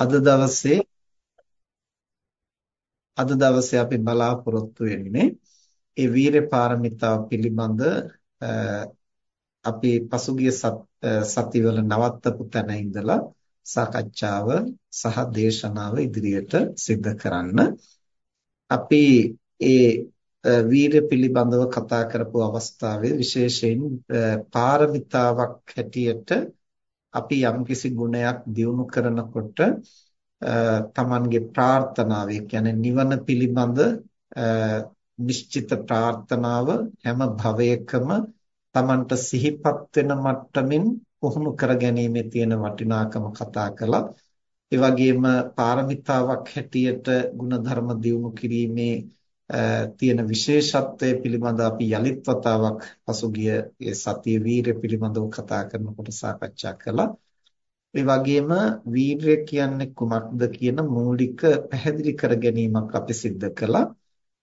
අද දවසේ අද දවසේ අපි බලාපොරොත්තු වෙන්නේ ඒ වීරය පාරමිතාව පිළිබඳ අපි පසුගිය සතිවල නවත්තපු තැන ඉඳලා සාකච්ඡාව සහ දේශනාව ඉදිරියට සිද්ධ කරන්න. අපි ඒ වීරය පිළිබඳව කතා කරපු අවස්ථාවේ විශේෂයෙන් පාරමිතාවක් හැටියට අපි යම්කිසි ගුණයක් දියුණු කරනකොට තමන්ගේ ප්‍රාර්ථනාව කියන්නේ නිවන පිළිබඳ නිශ්චිත ප්‍රාර්ථනාව හැම භවයකම තමන්ට සිහිපත් වෙන මට්ටමින් පුහුණු කර ගැනීමේ තියෙන වටිනාකම කතා කළා. ඒ වගේම පාරමිතාවක් හැටියට ಗುಣධර්ම දියුණු කිරීමේ තියෙන විශේෂත්වය පිළිබඳ අපි යලිත් වතාවක් පසුගිය ඒ සතිය වීරය පිළිබඳව කතා කරනකොට සාකච්ඡා කළා. ඒ වගේම වීරය කියන්නේ කුමක්ද කියන මූලික පැහැදිලි කර ගැනීමක් අපි සිද්ධ කළා.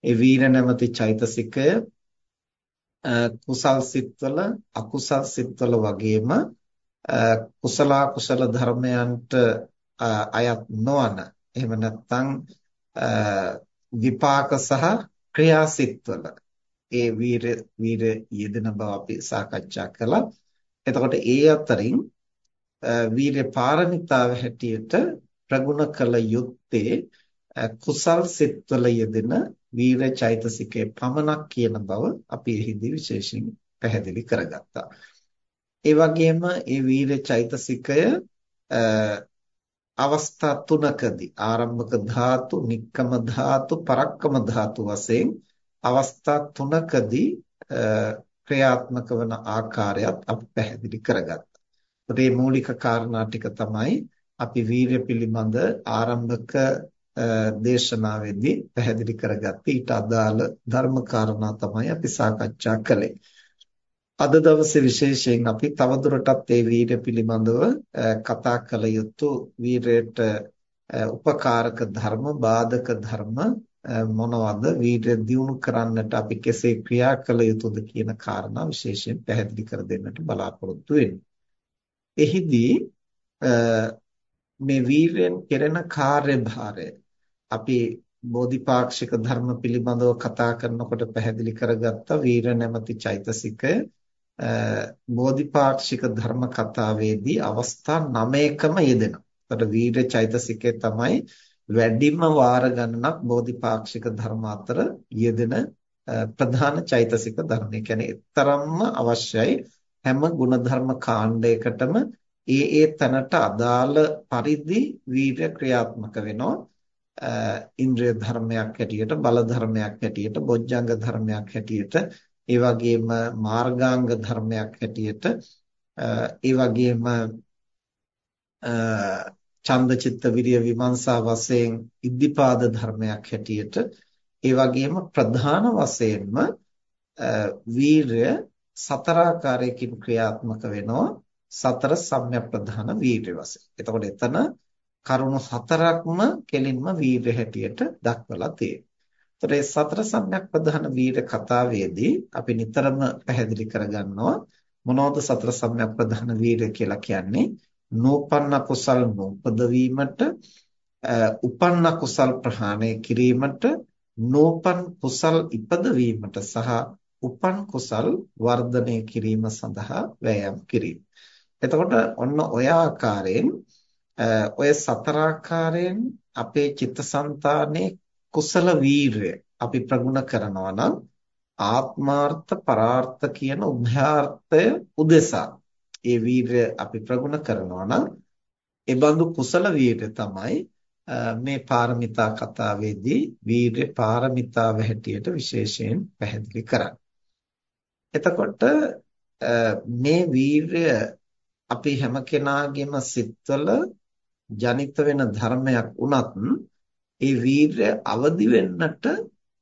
ඒ වීර නැමැති චෛතසිකය කුසල් සිත්වල අකුසල් සිත්වල වගේම කුසල කුසල ධර්මයන්ට අයත් නොවන එහෙම නැත්නම් විපාක සහ ක්‍රියාසිටවල ඒ වීර වීර යෙදෙන බව අපි සාකච්ඡා කළා. එතකොට ඒ අතරින් වීර පාරමිතාව හැටියට ප්‍රගුණ කළ යුත්තේ කුසල් සිත්වල යෙදෙන වීර චෛතසිකයේ පමණක් කියන බව අපි එහිදී විශේෂයෙන් පැහැදිලි කරගත්තා. ඒ වගේම ඒ වීර චෛතසිකය අවස්ථා තුනකදී ආරම්භක ධාතු, නික්කම ධාතු, පරක්කම ධාතු වශයෙන් අවස්ථා තුනකදී ක්‍රියාත්මක වන ආකාරයත් අපි පැහැදිලි කරගත්තා. මේ මූලික කාරණා ටික තමයි අපි වීර්ය පිළිබඳ ආරම්භක දේශනාවේදී පැහැදිලි කරගත්තේ ඊට අදාළ ධර්ම කාරණා තමයි අපි සාකච්ඡා කළේ. අද දවසේ විශේෂයෙන් අපි තවදුරටත් මේ වීරය පිළිබඳව කතා කළ යුතු වීරයට උපකාරක ධර්ම බාධක ධර්ම මොනවද වීරය දියුණු කරන්නට අපි කෙසේ ක්‍රියා කළ යුතුද කියන කාරණා විශේෂයෙන් පැහැදිලි කර දෙන්නට බලාපොරොත්තු වෙන්නේ. එහිදී මේ වීරයෙන් කෙරෙන කාර්යභාරය අපි බෝධිපාක්ෂික ධර්ම පිළිබඳව කතා කරනකොට පැහැදිලි කරගත්ත වීර නැමැති චෛතසිකය බෝධිපාක්ෂික ධර්ම කතාවේදී අවස්ථා 9කම යෙදෙනවා. ඒකට වීර්ය චෛතසිකය තමයි වැඩිම වාර ගණනක් බෝධිපාක්ෂික ධර්ම අතර යෙදෙන ප්‍රධාන චෛතසික ධර්ම. ඒ කියන්නේ තරම්ම අවශ්‍යයි හැම ಗುಣධර්ම කාණ්ඩයකටම ඒ ඒ තැනට අදාළ පරිදි වීර්ය ක්‍රියාත්මක වෙනවා. ඉන්ද්‍රිය ධර්මයක් හැටියට බල ධර්මයක් හැටියට බොජ්ජංග ධර්මයක් හැටියට ඒ වගේම මාර්ගාංග ධර්මයක් හැටියට ඒ වගේම ඡන්ද චිත්ත විරිය විමර්ශා වශයෙන් ඉද්ධිපාද ධර්මයක් හැටියට ඒ වගේම ප්‍රධාන වශයෙන්ම වීරය සතර ආකාරයකින් ක්‍රියාත්මක වෙනවා සතර සම්‍යක් ප්‍රධාන වීරය වශයෙන්. එතකොට එතන කරුණු හතරක්ම කෙලින්ම වීරය හැටියට දක්වලා තියෙනවා. ඒතර ඒ සතර සම්‍යක් ප්‍රධාන වීර කතාවේදී අපි නිතරම පැහැදිලි කරගන්නවා මොනවද සතර සම්‍යක් ප්‍රධාන වීර කියලා කියන්නේ නූපන්න කුසල් නූපද වීමට උපන්න කුසල් ප්‍රහාණය කිරීමට නූපන් කුසල් ඉපද වීමට සහ උපන් කුසල් වර්ධනය කිරීම සඳහා වෑයම් කිරීම. එතකොට ඔන්න ඔය ආකාරයෙන් ඔය සතර ආකාරයෙන් අපේ චිත්තසංතානයේ කුසල වීරය අපි ප්‍රගුණ කරනවා නම් ආත්මාර්ථ පරාර්ථ කියන උභයාර්ථය උදෙසා ඒ වීරය අපි ප්‍රගුණ කරනවා නම් ඒ බඳු කුසල වීරය තමයි මේ පාරමිතා කතාවේදී වීරය පාරමිතාව හැටියට විශේෂයෙන් පැහැදිලි කරන්නේ. එතකොට මේ වීරය අපි හැම කෙනාගේම සිත්වල ජනිත වෙන ධර්මයක් වුණත් ඒ වීරය අවදි වෙන්නට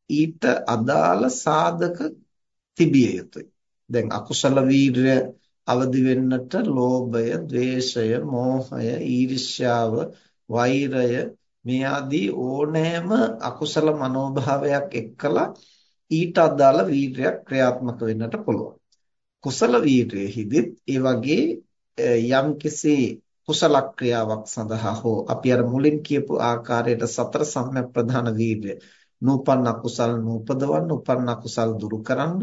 ඊට අදාළ සාධක තිබිය යුතුයි. දැන් අකුසල වීරය අවදි වෙන්නට ලෝභය, ద్వේෂය, මෝහය, ඊර්ෂ්‍යාව, වෛරය මේ ආදී ඕනෑම අකුසල මනෝභාවයක් එක්කලා ඊට අදාළ වීරයක් ක්‍රියාත්මක වෙන්නට පුළුවන්. කුසල වීරයෙහිදීත් ඒ වගේ යම්කිසි කුසල ක්‍රියාවක් සඳහා හෝ අපි අර මුලින් කියපු ආකාරයට සතර සම්‍යක් ප්‍රධාන වීර්ය නූපන්න කුසල් නූපදවන්න උපන්න කුසල් දුරු කරන්න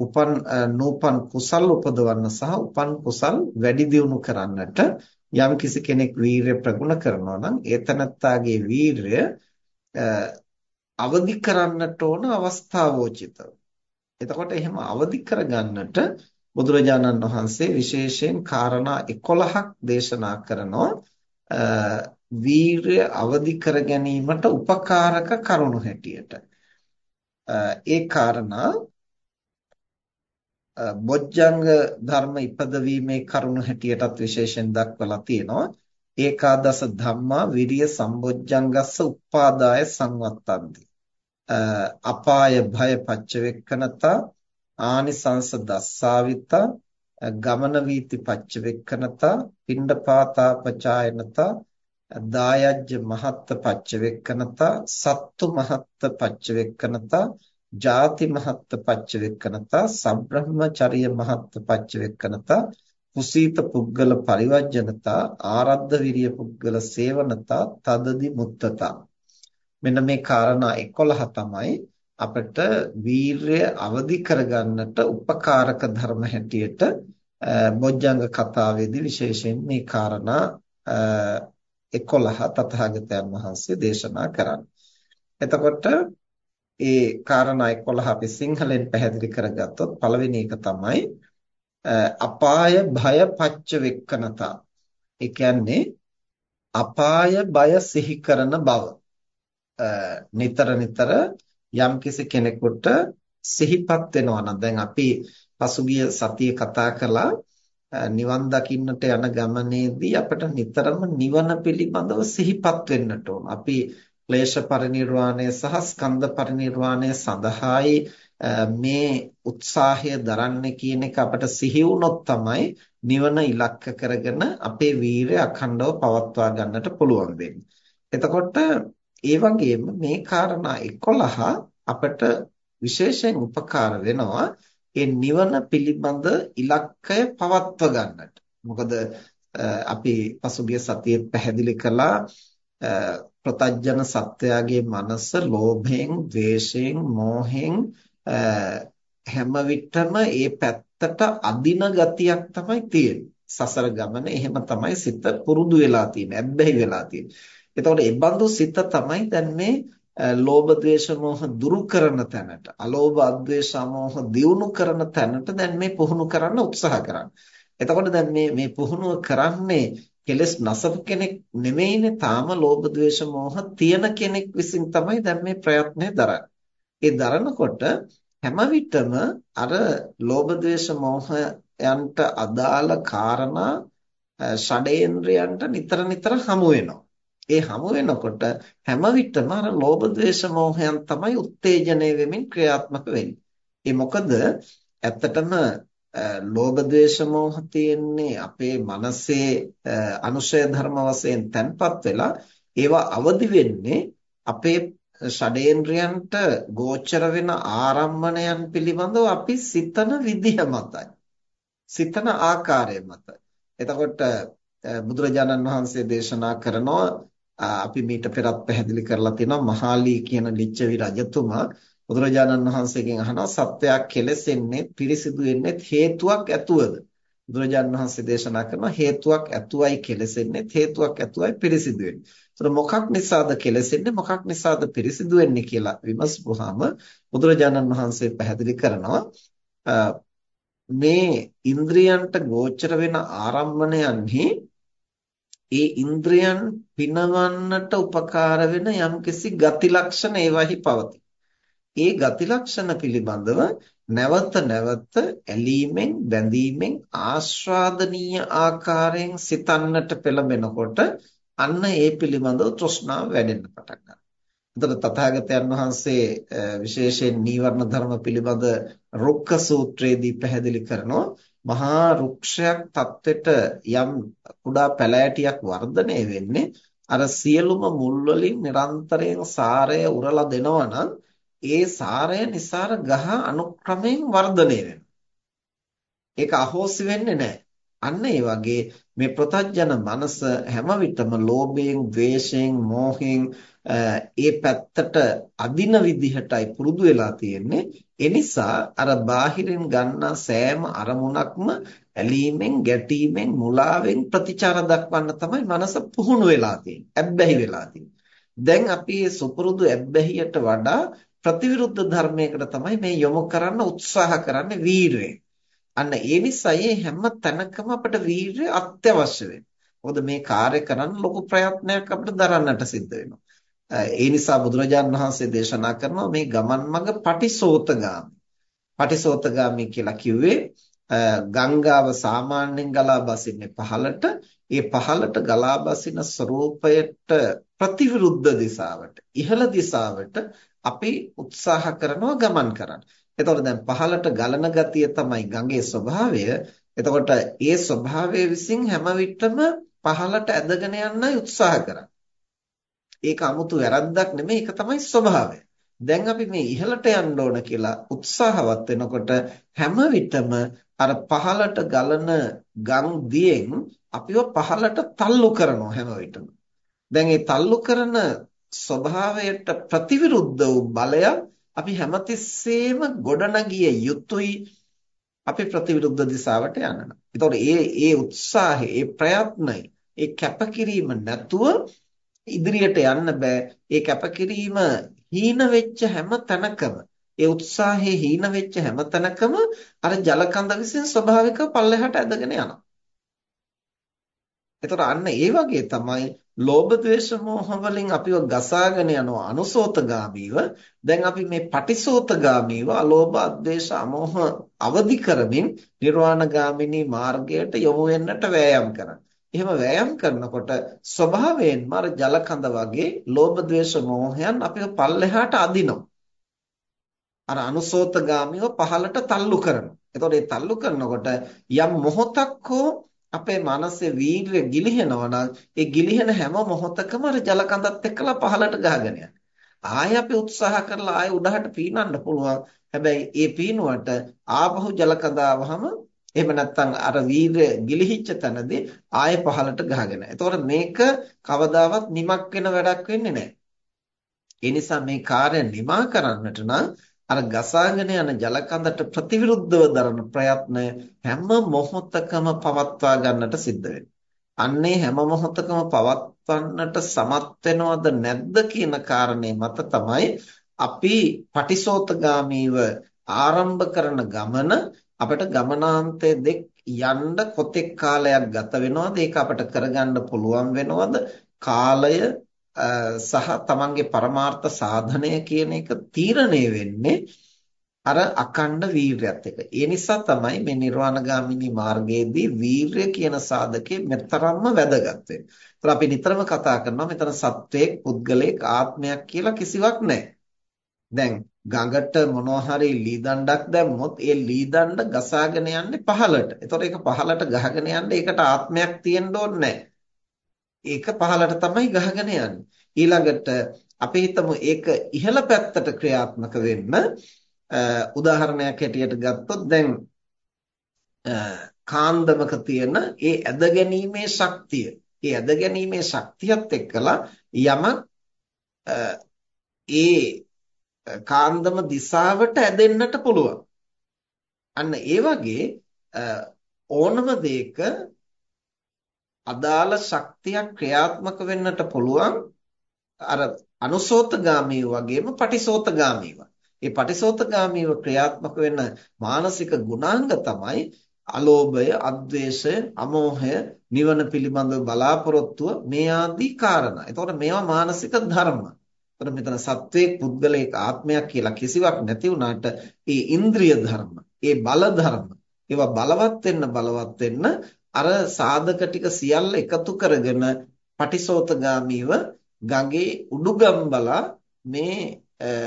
උපන් නූපන් කුසල් උපදවන්න සහ උපන් කුසල් වැඩි දියුණු කරන්නට යම් කිසි කෙනෙක් වීරය ප්‍රගුණ කරනවා නම් ඒ තනත්තාගේ වීරය අවදි කරන්නට ඕන අවස්ථාවෝචිතව. එතකොට එහෙම අවදි කරගන්නට බුදුරජාණන් වහන්සේ විශේෂයෙන් කාරණා 11ක් දේශනා කරනවා වීරය අවදි කර ගැනීමට උපකාරක කරුණු හැටියට. ඒ කාරණා බොජ්ජංග ධර්ම ඉපදවීමේ කරුණු හැටියටත් විශේෂයෙන් දක්වලා තියෙනවා. ඒකාදස ධම්මා විරිය සම්බොජ්ජංගස්ස උපාදාය සංවත්තන්ති. අපාය භය පච්චවෙක්කනතා ආනිසංස දස්සාවිතා ගමන වීති පච්චවෙක්කනතා පිණ්ඩපාතාපචායනතා දායජ්‍ය මහත්ත පච්චවෙක්කනතා සත්තු මහත්ත පච්චවෙක්කනතා ජාති මහත්ත පච්චවෙක්කනතා සබ්‍රහ්මචර්ය මහත්ත පච්චවෙක්කනතා කුසීත පුද්ගල පරිවර්ජනතා ආරද්ධ විරිය පුද්ගල සේවනතා තදදි මුත්තතා. මෙන්න මේ කාරණා 11 තමයි අපිට වීරය අවදි කරගන්නට උපකාරක ධර්ම හැටියට බොජ්ජංග කතාවේදී විශේෂයෙන් මේ කාරණා 11 තථාගතයන් වහන්සේ දේශනා කරන්නේ. එතකොට ඒ කාරණා 11 අපි සිංහලෙන් පැහැදිලි කරගත්තොත් පළවෙනි එක තමයි අපාය භය පච්ච වෙක්කනතා. ඒ කියන්නේ අපාය බය සිහි කරන බව. නිතර නිතර යම්කිසි කෙනෙකුට සිහිපත් වෙනවා නම් දැන් අපි පසුගිය සතියේ කතා කළා නිවන් දකින්නට යන ගමනේදී අපිට නිතරම නිවන පිළිබඳව සිහිපත් වෙන්නට ඕන. අපි ක්ලේශ පරිණිරවාණය සහ ස්කන්ධ පරිණිරවාණය සඳහායි මේ උත්සාහය දරන්නේ කියන එක අපට සිහි වුණොත් තමයි නිවන ඉලක්ක කරගෙන අපේ වීරය අඛණ්ඩව පවත්වා ගන්නට පුළුවන් වෙන්නේ. එතකොට ඒ වගේම මේ කාරණා 11 අපට විශේෂයෙන් උපකාර වෙනවා ඒ නිවන පිළිබඳ ඉලක්කය පවත්ව ගන්නට. මොකද අපි පසුගිය සතියේ පැහැදිලි කළා ප්‍රතජන සත්වයාගේ මනස ලෝභයෙන්, ද්වේෂයෙන්, මෝහයෙන් හැම විටම ඒ පැත්තට අදින ගතියක් තමයි තියෙන්නේ. සසර ගමන එහෙම තමයි සිත පුරුදු වෙලා තියෙන්නේ, ඇබ්බැහි වෙලා තියෙන්නේ. එතකොට ඒ බඳු සිත තමයි දැන් මේ ලෝභ ද්වේෂ මෝහ දුරු කරන තැනට, අලෝභ අද්වේෂ මෝහ දියුණු කරන තැනට දැන් මේ පුහුණු කරන්න උත්සාහ කරන්නේ. එතකොට දැන් මේ මේ පුහුණුව කරන්නේ කෙලස් නසපු කෙනෙක් නෙමෙයිනේ තාම ලෝභ ද්වේෂ මෝහ තියෙන කෙනෙක් විසින් තමයි දැන් මේ ප්‍රයත්නය දරන්නේ. ඒ දරනකොට හැම විටම අර ලෝභ ද්වේෂ මෝහයන්ට අදාළ කාරණා ෂඩේන්ද්‍රයන්ට නිතර නිතර හමු වෙනවා. ඒ හමු වෙනකොට හැම විටම අර ලෝභ ද්වේෂ මෝහයන් තමයි උත්තේජනය වෙමින් ක්‍රියාත්මක වෙන්නේ. ඒ මොකද ඇත්තටම ලෝභ ද්වේෂ මෝහ තියෙන්නේ අපේ මනසේ අනුශය ධර්ම වශයෙන් තැන්පත් වෙලා ඒවා අවදි වෙන්නේ අපේ ෂඩේන්ද්‍රයන්ට ගෝචර වෙන ආරම්මණයන් පිළිබඳව අපි සිතන විදිහ මතයි. සිතන ආකාරය මත. එතකොට බුදුරජාණන් වහන්සේ දේශනා කරනවා අපි මීට පෙරත් පැහැදිලි කරලා තියෙනවා මහාලී කියන ලිච්ඡවි රජතුමා බුදුරජාණන් වහන්සේගෙන් අහනවා සත්‍යයක් කෙලෙසෙන්නේ පිරිසිදු වෙන්නේ හේතුවක් ඇතුවද බුදුරජාණන් වහන්සේ දේශනා කරනවා හේතුවක් ඇතුවයි කෙලෙසෙන්නේ හේතුවක් ඇතුවයි පිරිසිදු වෙන්නේ. ඒතර මොකක් නිසාද කෙලෙසෙන්නේ මොකක් නිසාද පිරිසිදු වෙන්නේ කියලා විමසපුවාම බුදුරජාණන් වහන්සේ පැහැදිලි කරනවා මේ ඉන්ද්‍රියන්ට ගෝචර වෙන ආරම්මණයන්හි ඒ ඉන්ද්‍රයන් පිනවන්නට උපකාර වෙන යම්කිසි ගති ලක්ෂණ ඒවාහි පවතී. ඒ ගති ලක්ෂණ පිළිබඳව නැවත නැවත ඇලීමෙන් බැඳීමෙන් ආස්වාදනීය ආකාරයෙන් සිතන්නට පෙළඹෙනකොට අන්න ඒ පිළිබඳව තෘෂ්ණාව වැඩෙන්න පටන් ගන්නවා. එතකොට තථාගතයන් වහන්සේ විශේෂයෙන් නීවරණ ධර්ම පිළිබඳ රුක්ක සූත්‍රයේදී පැහැදිලි කරනවා මහා රුක්ෂයක් තත්වෙට යම් කුඩා පැලෑටියක් වර්ධනය වෙන්නේ අර සියලුම මුල් වලින් නිරන්තරයෙන් සාරය උරලා දෙනවා නම් ඒ සාරය නිසාර ගහ අනුක්‍රමයෙන් වර්ධනය වෙනවා. ඒක අහෝසි වෙන්නේ නැහැ. අන්න ඒ වගේ මේ ප්‍රතඥ මනස හැම විටම ලෝභයෙන්, ද්වේෂයෙන්, මෝහයෙන් ඒ පැත්තට අදින විදිහටයි පුරුදු වෙලා තියෙන්නේ. ඒ නිසා අර බාහිරින් ගන්නා සෑම අරමුණක්ම ඇලීමෙන්, ගැටීමෙන්, මුලාවෙන් ප්‍රතිචාර දක්වන්න තමයි මනස පුහුණු වෙලා තියෙන්නේ. ඇබ්බැහි වෙලා තියෙන්නේ. දැන් අපි මේ සුපුරුදු ඇබ්බැහියට වඩා ප්‍රතිවිරුද්ධ ධර්මයකට තමයි මේ යොමු කරන්න උත්සාහ කරන්නේ වීරයෙන්. අන්න ඒ නිසායි හැම තැනකම අපට වීරය අත්‍යවශ්‍ය වෙන්නේ. මොකද මේ කාර්ය කරන්න ලොකු ප්‍රයත්නයක් අපිට දරන්නට සිද්ධ වෙනවා. ඒ නිසා බුදුරජාණන් වහන්සේ දේශනා කරනවා මේ ගමන් මඟ පටිසෝතගාමි. පටිසෝතගාමි කියලා කිව්වේ ගංගාව සාමාන්‍යයෙන් ගලා බසින්නේ පහළට ඒ පහළට ගලා බසින ස්වરૂපයට ප්‍රතිවිරුද්ධ දිශාවට ඉහළ දිශාවට අපි උත්සාහ කරනවා ගමන් කරන්න. එතකොට දැන් පහළට ගලන ගතිය තමයි ගඟේ ස්වභාවය. එතකොට ඒ ස්වභාවය විසින් හැම විටම පහළට ඇදගෙන යන්නයි උත්සාහ කරන්නේ. ඒක 아무තු වැරද්දක් නෙමෙයි ඒක තමයි ස්වභාවය. දැන් අපි මේ ඉහළට යන්න ඕන කියලා උත්සාහවත් වෙනකොට හැම විටම අර පහළට ගලන ගම් දියෙන් අපිව පහළට තල්ලු කරනවා හැම විටම. දැන් මේ තල්ලු කරන ස්වභාවයට ප්‍රතිවිරුද්ධ වූ බලයක් අපි හැමතිස්සෙම ගොඩනගිය යුතුයි අපි ප්‍රතිවිරුද්ධ දිශාවට යන්න. ඒතකොට ඒ ඒ උත්සාහය, ඒ ප්‍රයත්නය, ඒ කැපකිරීම නැතුව ඉදිරියට යන්න බෑ. ඒ කැපකිරීම හීන වෙච්ච හැම තැනකම ඒ උත්සාහයේ හීන වෙච්ච හැම තැනකම අර ජලකඳ විසින් ස්වභාවිකව පල්ලෙහාට ඇදගෙන යනවා. එතකොට අන්න ඒ වගේ තමයි ලෝභ ද්වේෂ මෝහ වලින් අපිව ගසාගෙන යනවා අනුසෝතගාමීව දැන් අපි මේ පටිසෝතගාමීව අලෝභ අද්වේෂ අමෝහ අවදි කරමින් නිර්වාණගාමිනී මාර්ගයට යොමු වෙන්නට වෑයම් කරනවා. එහෙම වෑයම් කරනකොට ස්වභාවයෙන්ම අර ජල කඳ වගේ ලෝභ ද්වේෂ මෝහයන් අපිව පල්ලෙහාට අදිනවා. අර අනුසෝතගාමීව පහළට තල්ලු කරනවා. එතකොට මේ තල්ලු කරනකොට යම් මොහොතක් හෝ අපේ මනසේ වීර්ය ගිලිහෙනවා නම් ඒ ගිලිහෙන හැම මොහොතකම අර ජල කඳත් එක්කලා පහළට ගහගෙන යනවා. ආය අපි උත්සාහ කරලා ආය උඩහට පීනන්න පුළුවන්. හැබැයි ඒ පීනුවට ආපහු ජල කඳ ආවහම එහෙම නැත්නම් අර වීර්ය ගිලිහිච්ච තැනදී ආය පහළට ගහගෙන. එතකොට මේක කවදාවත් නිමක් වෙන වැඩක් වෙන්නේ නැහැ. ඒ නිසා මේ කාර්ය නිමා කරන්නට නම් අර ගසාගෙන යන ජලකඳට ප්‍රතිවිරුද්ධව දරන ප්‍රයත්නය හැම මොහොතකම පවත්වා ගන්නට සිද්ධ අන්නේ හැම මොහොතකම පවත්වන්නට සමත් වෙනවද නැද්ද කියන කාරණේ මත තමයි අපි පටිසෝතගාමීව ආරම්භ කරන ගමන අපිට ගමනාන්තයේ දෙක් යන්න කොතෙක් කාලයක් ගත වෙනවද ඒක අපිට කරගන්න පුළුවන් වෙනවද කාලය සහ තමන්ගේ පරමාර්ථ සාධනය කියන එක තීරණය වෙන්නේ අර අකණ්ඩ වීරයත් එක්ක. ඒ නිසා තමයි මේ නිර්වාණගාමිනී මාර්ගයේදී වීරය කියන සාධකේ මෙතරම්ම වැදගත් වෙන්නේ. අපි නිතරම කතා කරනවා මෙතන සත්වයක්, පුද්ගලයෙක්, ආත්මයක් කියලා කිසිවක් නැහැ. දැන් ගඟට මොනවා හරි ලී දණ්ඩක් දැම්මොත් ඒ ලී දණ්ඩ ගසාගෙන යන්නේ පහළට. ඒතකොට ඒක පහළට ගහගෙන යන්න ඒකට ආත්මයක් තියෙන්න ඕනේ නැහැ. ඒක පහළට තමයි ගහගෙන යන්නේ. ඊළඟට අපි හිතමු ඒක ඉහළ පැත්තට ක්‍රියාත්මක වෙන්න උදාහරණයක් හැටියට ගත්තොත් දැන් කාන්දමක තියෙන ඒ ඇද ගැනීමේ ශක්තිය ඒ ඇද ගැනීමේ ශක්තියත් එක්කලා යමක් ඒ කාන්දම දිශාවට ඇදෙන්නට පුළුවන්. අන්න ඒ වගේ ඕනම දෙයක අදාළ ශක්තියක් ක්‍රියාත්මක වෙන්නට පුළුවන් අර අනුසෝතගාමී වගේම පටිසෝතගාමීව. ඒ පටිසෝතගාමීව ක්‍රියාත්මක වෙන මානසික ගුණාංග තමයි අලෝභය, අද්වේෂය, අමෝහය, නිවන පිළිබඳව බලාපොරොත්තුව මේ ආදී කාරණා. එතකොට මේවා මානසික ධර්ම. එතකොට මෙතන සත්වයේ පුද්ගලික ආත්මයක් කියලා කිසිවක් නැති වුණාට ඒ ඉන්ද්‍රිය ධර්ම, ඒ බල ධර්ම, ඒවා බලවත් වෙන්න බලවත් වෙන්න අර සාධක ටික සියල්ල එකතු කරගෙන පටිසෝතගාමීව ගඟේ උඩුගම් බලා මේ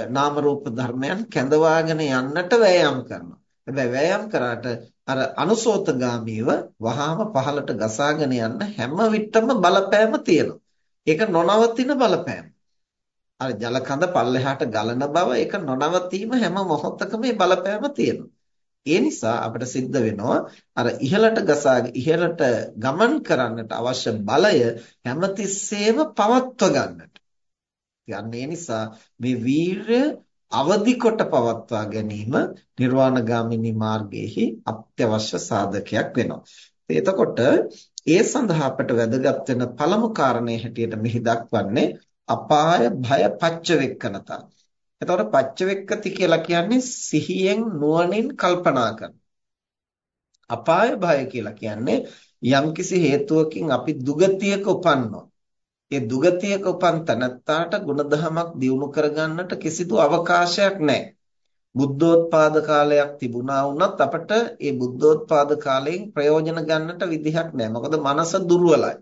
නාම රූප ධර්මයන් කැඳවාගෙන යන්නට වෑයම් කරනවා. හැබැයි වෑයම් කරාට අර අනුසෝතගාමීව වහාම පහළට ගසාගෙන යන්න හැම විටම බලපෑම තියෙනවා. ඒක නොනවතින බලපෑම. අර ජල කඳ පල්ලෙහාට ගලන බව ඒක නොනවතීම හැම මොහොතකම මේ බලපෑම තියෙනවා. ඒ නිසා අපිට සිද්ධ වෙනවා අර ඉහළට ගසාගෙන ඉහළට ගමන් කරන්නට අවශ්‍ය බලය හැමතිස්සෙම පවත්ව ගන්නට. ඒ නිසා මේ වීරය අවදි කොට පවත්වා ගැනීම නිර්වාණගාමිනී මාර්ගයේහි අත්‍යවශ්‍ය සාධකයක් වෙනවා. එතකොට ඒ සඳහා අපට වැදගත් වෙන පළමු කාරණේ හැටියට මෙහි දක්වන්නේ අපාය භය පච්චවෙක්කනතා. එතකොට පච්චවෙක්කති කියලා කියන්නේ සිහියෙන් නුවණින් කල්පනා කරන. අපාය භය කියලා කියන්නේ යම්කිසි හේතුවකින් අපි දුගතියක උපන්නොත් ඒ දුගතියක උපන් තනත්තාට ගුණධමයක් දියුණු කරගන්නට කිසිදු අවකාශයක් නැහැ. බුද්ධෝත්පාද කාලයක් තිබුණා වුණත් අපට ඒ බුද්ධෝත්පාද කාලයෙන් ප්‍රයෝජන ගන්නට විදිහක් නැහැ. මොකද මනස දුර්වලයි.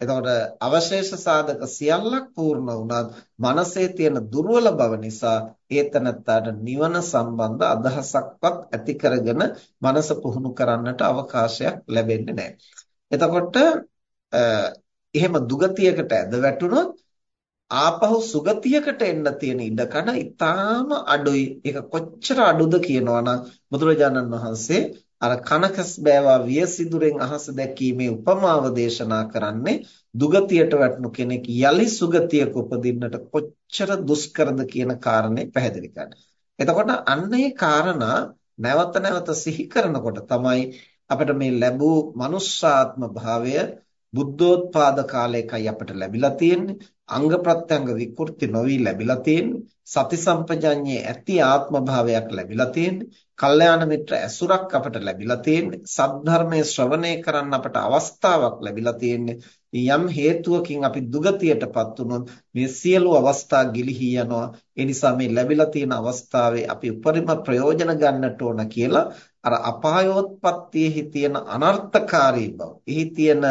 එතකොට අවශේෂ සාධක සියල්ලක් පූර්ණ වුණත් මනසේ තියෙන දුර්වල බව නිසා ඒතනත්තාට නිවන සම්බන්ධ අදහසක්වත් ඇති කරගෙන මනස පුහුණු කරන්නට අවකාශයක් ලැබෙන්නේ නැහැ. එතකොට එහෙම දුගතියකට ඇද වැටුනොත් ආපහු සුගතියකට එන්න තියෙන ඉඩකඩ ඊටාම අඩුයි. ඒක කොච්චර අඩුද කියනවනම් බුදුරජාණන් වහන්සේ අර කනකස් බෑවා වියසිදුරෙන් අහස දැකීමේ උපමාව දේශනා කරන්නේ දුගතියට වැටුණු කෙනෙක් යලි සුගතියක උපදින්නට කොච්චර දුෂ්කරද කියන කාරණේ පැහැදිලි කරන්න. එතකොට අන්න ඒ කාරණා නැවත නැවත සිහි කරනකොට තමයි අපිට මේ ලැබූ මනුෂ්‍යාත්ම භාවය බුද්ධෝත්පාද කාලයකයි අපිට ලැබිලා තියෙන්නේ. අංග ප්‍රත්‍යංග විකෘති නොවි ලැබිලා තියෙන්නේ. සති සම්පජඤ්ඤේ ඇති ආත්ම භාවයක් ලැබිලා තියෙන්නේ. කල්යාණ මිත්‍ර ඇසුරක් අපට ලැබිලා තියෙන්නේ. සද්ධර්මයේ ශ්‍රවණය කරන්න අපට අවස්ථාවක් ලැබිලා තියෙන්නේ. යම් හේතුවකින් අපි දුගතියටපත් වුණොත් මේ සියලු අවස්ථා ගිලිහී යනවා. ඒ නිසා මේ ලැබිලා තියෙන අවස්ථාවේ අපි උපරිම ප්‍රයෝජන ගන්නට ඕන කියලා අර අපායෝත්පත්තියෙහි තියෙන අනර්ථකාරී බව. එහි තියෙන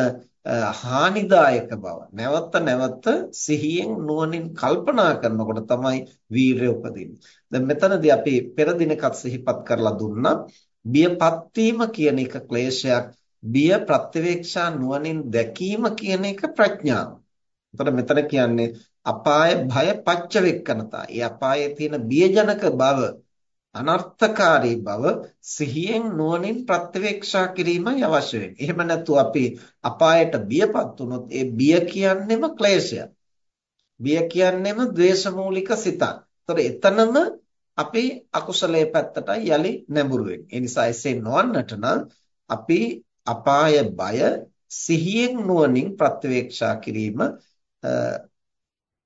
හානිදායක බව නැවත නැවත සිහියෙන් නුවණින් කල්පනා කරනකොට තමයි වීරය උපදින්නේ. දැන් මෙතනදී අපි පෙර දිනකත් සිහිපත් කරලා දුන්නා බියපත් කියන එක ක්ලේශයක් බිය ප්‍රත්‍යවේක්ෂා නුවණින් දැකීම කියන එක ප්‍රඥාව. එතකොට මෙතන කියන්නේ අපාය භය පච්චවෙක්කනතා. ඒ අපායේ තියෙන බියජනක බව අනර්ථකාරී බව සිහියෙන් නුවණින් ප්‍රත්‍යවේක්ෂා කිරීමයි අවශ්‍ය වෙන්නේ. එහෙම නැතු අපි අපායට බියපත් වුනොත් ඒ බිය කියන්නේම ක්ලේශයක්. බිය කියන්නේම ද්වේෂමූලික සිතක්. ඒතර එතනම අපි අකුසලයේ පැත්තටයි යලි නැඹුරු වෙන්නේ. ඒ නිසා එසේ නොවන්නට නම් අපි අපාය බය සිහියෙන් නුවණින් ප්‍රත්‍යවේක්ෂා කිරීම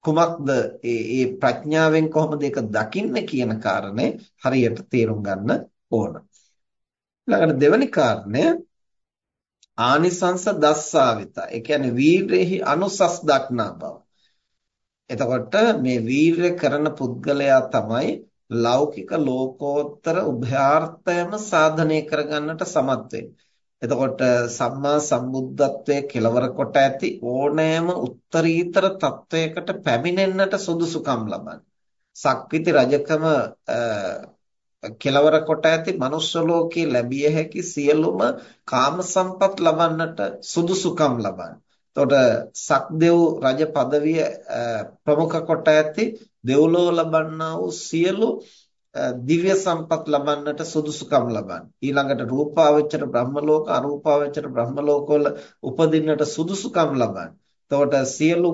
කුමක්ද ඒ ඒ ප්‍රඥාවෙන් කොහොමද ඒක දකින්නේ කියන කාරණේ හරියට තේරුම් ගන්න ඕන. ඊළඟට දෙවෙනි කාරණය ආනිසංස දස්සාවිත. ඒ කියන්නේ වීරෙහි අනුසස් දක්නා බව. එතකොට මේ වීරය කරන පුද්ගලයා තමයි ලෞකික ලෝකෝත්තර උභයාර්ථයම සාධනය කරගන්නට සමත් වෙන්නේ. එතකොට සම්මා සම්බුද්ධත්වයේ කෙලවර කොට ඇති ඕනෑම උත්තරීතර තත්වයකට පැමිණෙන්නට සුදුසුකම් ලබන. සක්විති රජකම කෙලවර කොට ඇති මනුෂ්‍ය ලෝකේ ලැබිය හැකි සියලුම කාම සම්පත් ලබන්නට සුදුසුකම් ලබන. එතකොට සක්දෙව් රජ পদවිය ප්‍රමුඛ කොට ඇති දෙව්ලොව ලබන්නා වූ සියලු දිව්‍ය සම්පත් ලබන්නට සුදුසුකම් ලබන්න. ඊළඟට රූපාවචර බ්‍රහ්ම ලෝක අරූපාවචර බ්‍රහ්ම ලෝකවල උපදින්නට සුදුසුකම් ලබන්න. එතකොට සියලු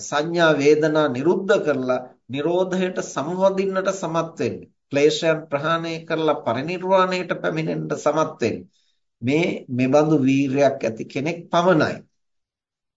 සංඥා වේදනා නිරුද්ධ කරලා Nirodhayට සමවදින්නට සමත් වෙන්නේ. ක්ලේශයන් ප්‍රහාණය කරලා පරිණිරවාණයට පැමිණෙන්න සමත් වෙන්නේ. මේ මෙබඳු වීරයක් ඇති කෙනෙක් පමණයි.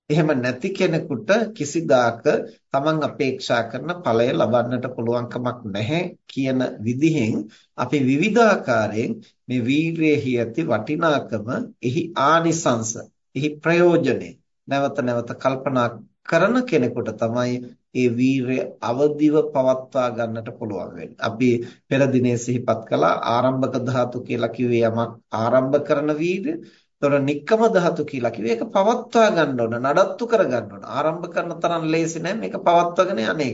එහෙම නැති කෙනෙකුට කිසිදාක තමන් අපේක්ෂා කරන ඵලය ලබන්නට පුළුවන් කමක් නැහැ කියන විදිහෙන් අපි විවිධාකාරයෙන් මේ වීරියෙහි ඇති වටිනාකම එහි ආනිසංස එහි ප්‍රයෝජනෙ නැවත නැවත කල්පනා කරන කෙනෙකුට තමයි ඒ වීරය අවදිව පවත්වා ගන්නට පුළුවන් වෙන්නේ. අපි පෙර දිනේ සිහිපත් කළා ආරම්භක ධාතු කියලා කිව්වේ යමක් ආරම්භ කරන වීරය. ඒතොර නික්කම ධාතු කියලා කිව්වේ ඒක පවත්වා ගන්න ඕන, නඩත්තු කර ගන්න ඕන. ආරම්භ කරන තරම් ලේසි නෑ මේක පවත්වාගෙන යන්නේ.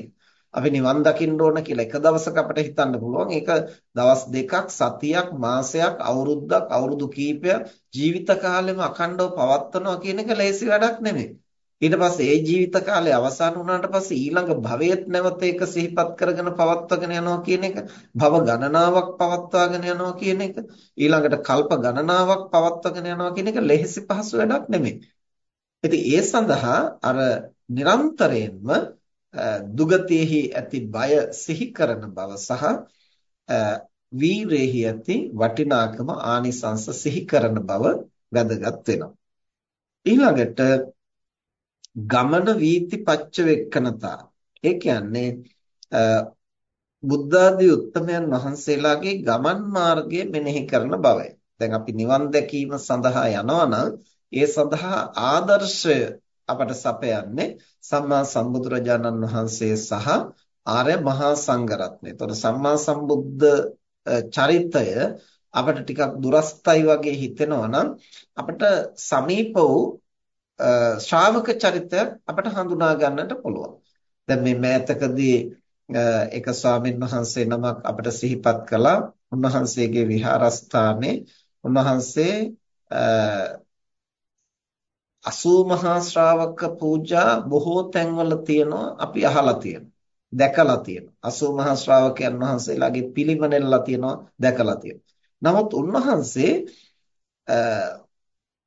අපි නිවන් දකින්න ඕන කියලා එක දවසක අපිට හිතන්න පුළුවන්. ඒක දවස් දෙකක්, සතියක්, මාසයක්, අවුරුද්දක්, අවුරුදු කීපයක් ජීවිත කාලෙම අඛණ්ඩව පවත්වනවා කියන එක ලේසි වැඩක් නෙමෙයි. ඊට පස්සේ ඒ ජීවිත කාලය අවසන් වුණාට පස්සේ ඊළඟ භවයේත් නැවත ඒක සිහිපත් කරගෙන පවත්වාගෙන යනවා කියන එක භව ගණනාවක් පවත්වාගෙන යනවා කියන එක ඊළඟට කල්ප ගණනාවක් පවත්වාගෙන යනවා කියන එක ලෙහෙසි පහසු වැඩක් නෙමෙයි. ඉතින් ඒ සඳහා අර නිරන්තරයෙන්ම දුගතියෙහි ඇති බය සිහි කරන බව සහ වීරයෙහි ඇති වටිනාකම ආනිසංස සිහි කරන බව වැදගත් වෙනවා. ඊළඟට ගමන වීති පච්ච වෙක්කනතා. ඒ කියන්නේ බුද්ධ ආදී උත්තමයන් වහන්සේලාගේ ගමන් මාර්ගය මෙනෙහි කරන බවයි. දැන් අපි නිවන් දැකීම සඳහා යනවා ඒ සඳහා ආදර්ශය අපට සපයන්නේ සම්මා සම්බුදුරජාණන් වහන්සේ සහ ආර්ය මහා සංඝරත්නය. එතකොට සම්මා සම්බුද්ධ චරිතය අපිට ටිකක් දුරස්තයි වගේ හිතෙනවා නම් අපිට සමීප වූ ශ්‍රාවක චරිතයක් අපිට හඳුනා ගන්නට පුළුවන්. දැන් මේ මෑතකදී එක ස්වාමීන් වහන්සේ නමක් අපිට සිහිපත් කළා. උන්වහන්සේගේ විහාරස්ථානයේ උන්වහන්සේ 80 මහා ශ්‍රාවක පූජා බොහෝ තැන්වල තියෙනවා අපි අහලා තියෙනවා. දැකලා තියෙනවා. 80 මහා ශ්‍රාවකයන් වහන්සේලාගේ පිළිමනෙල්ලා තියෙනවා දැකලා තියෙනවා. නමුත් උන්වහන්සේ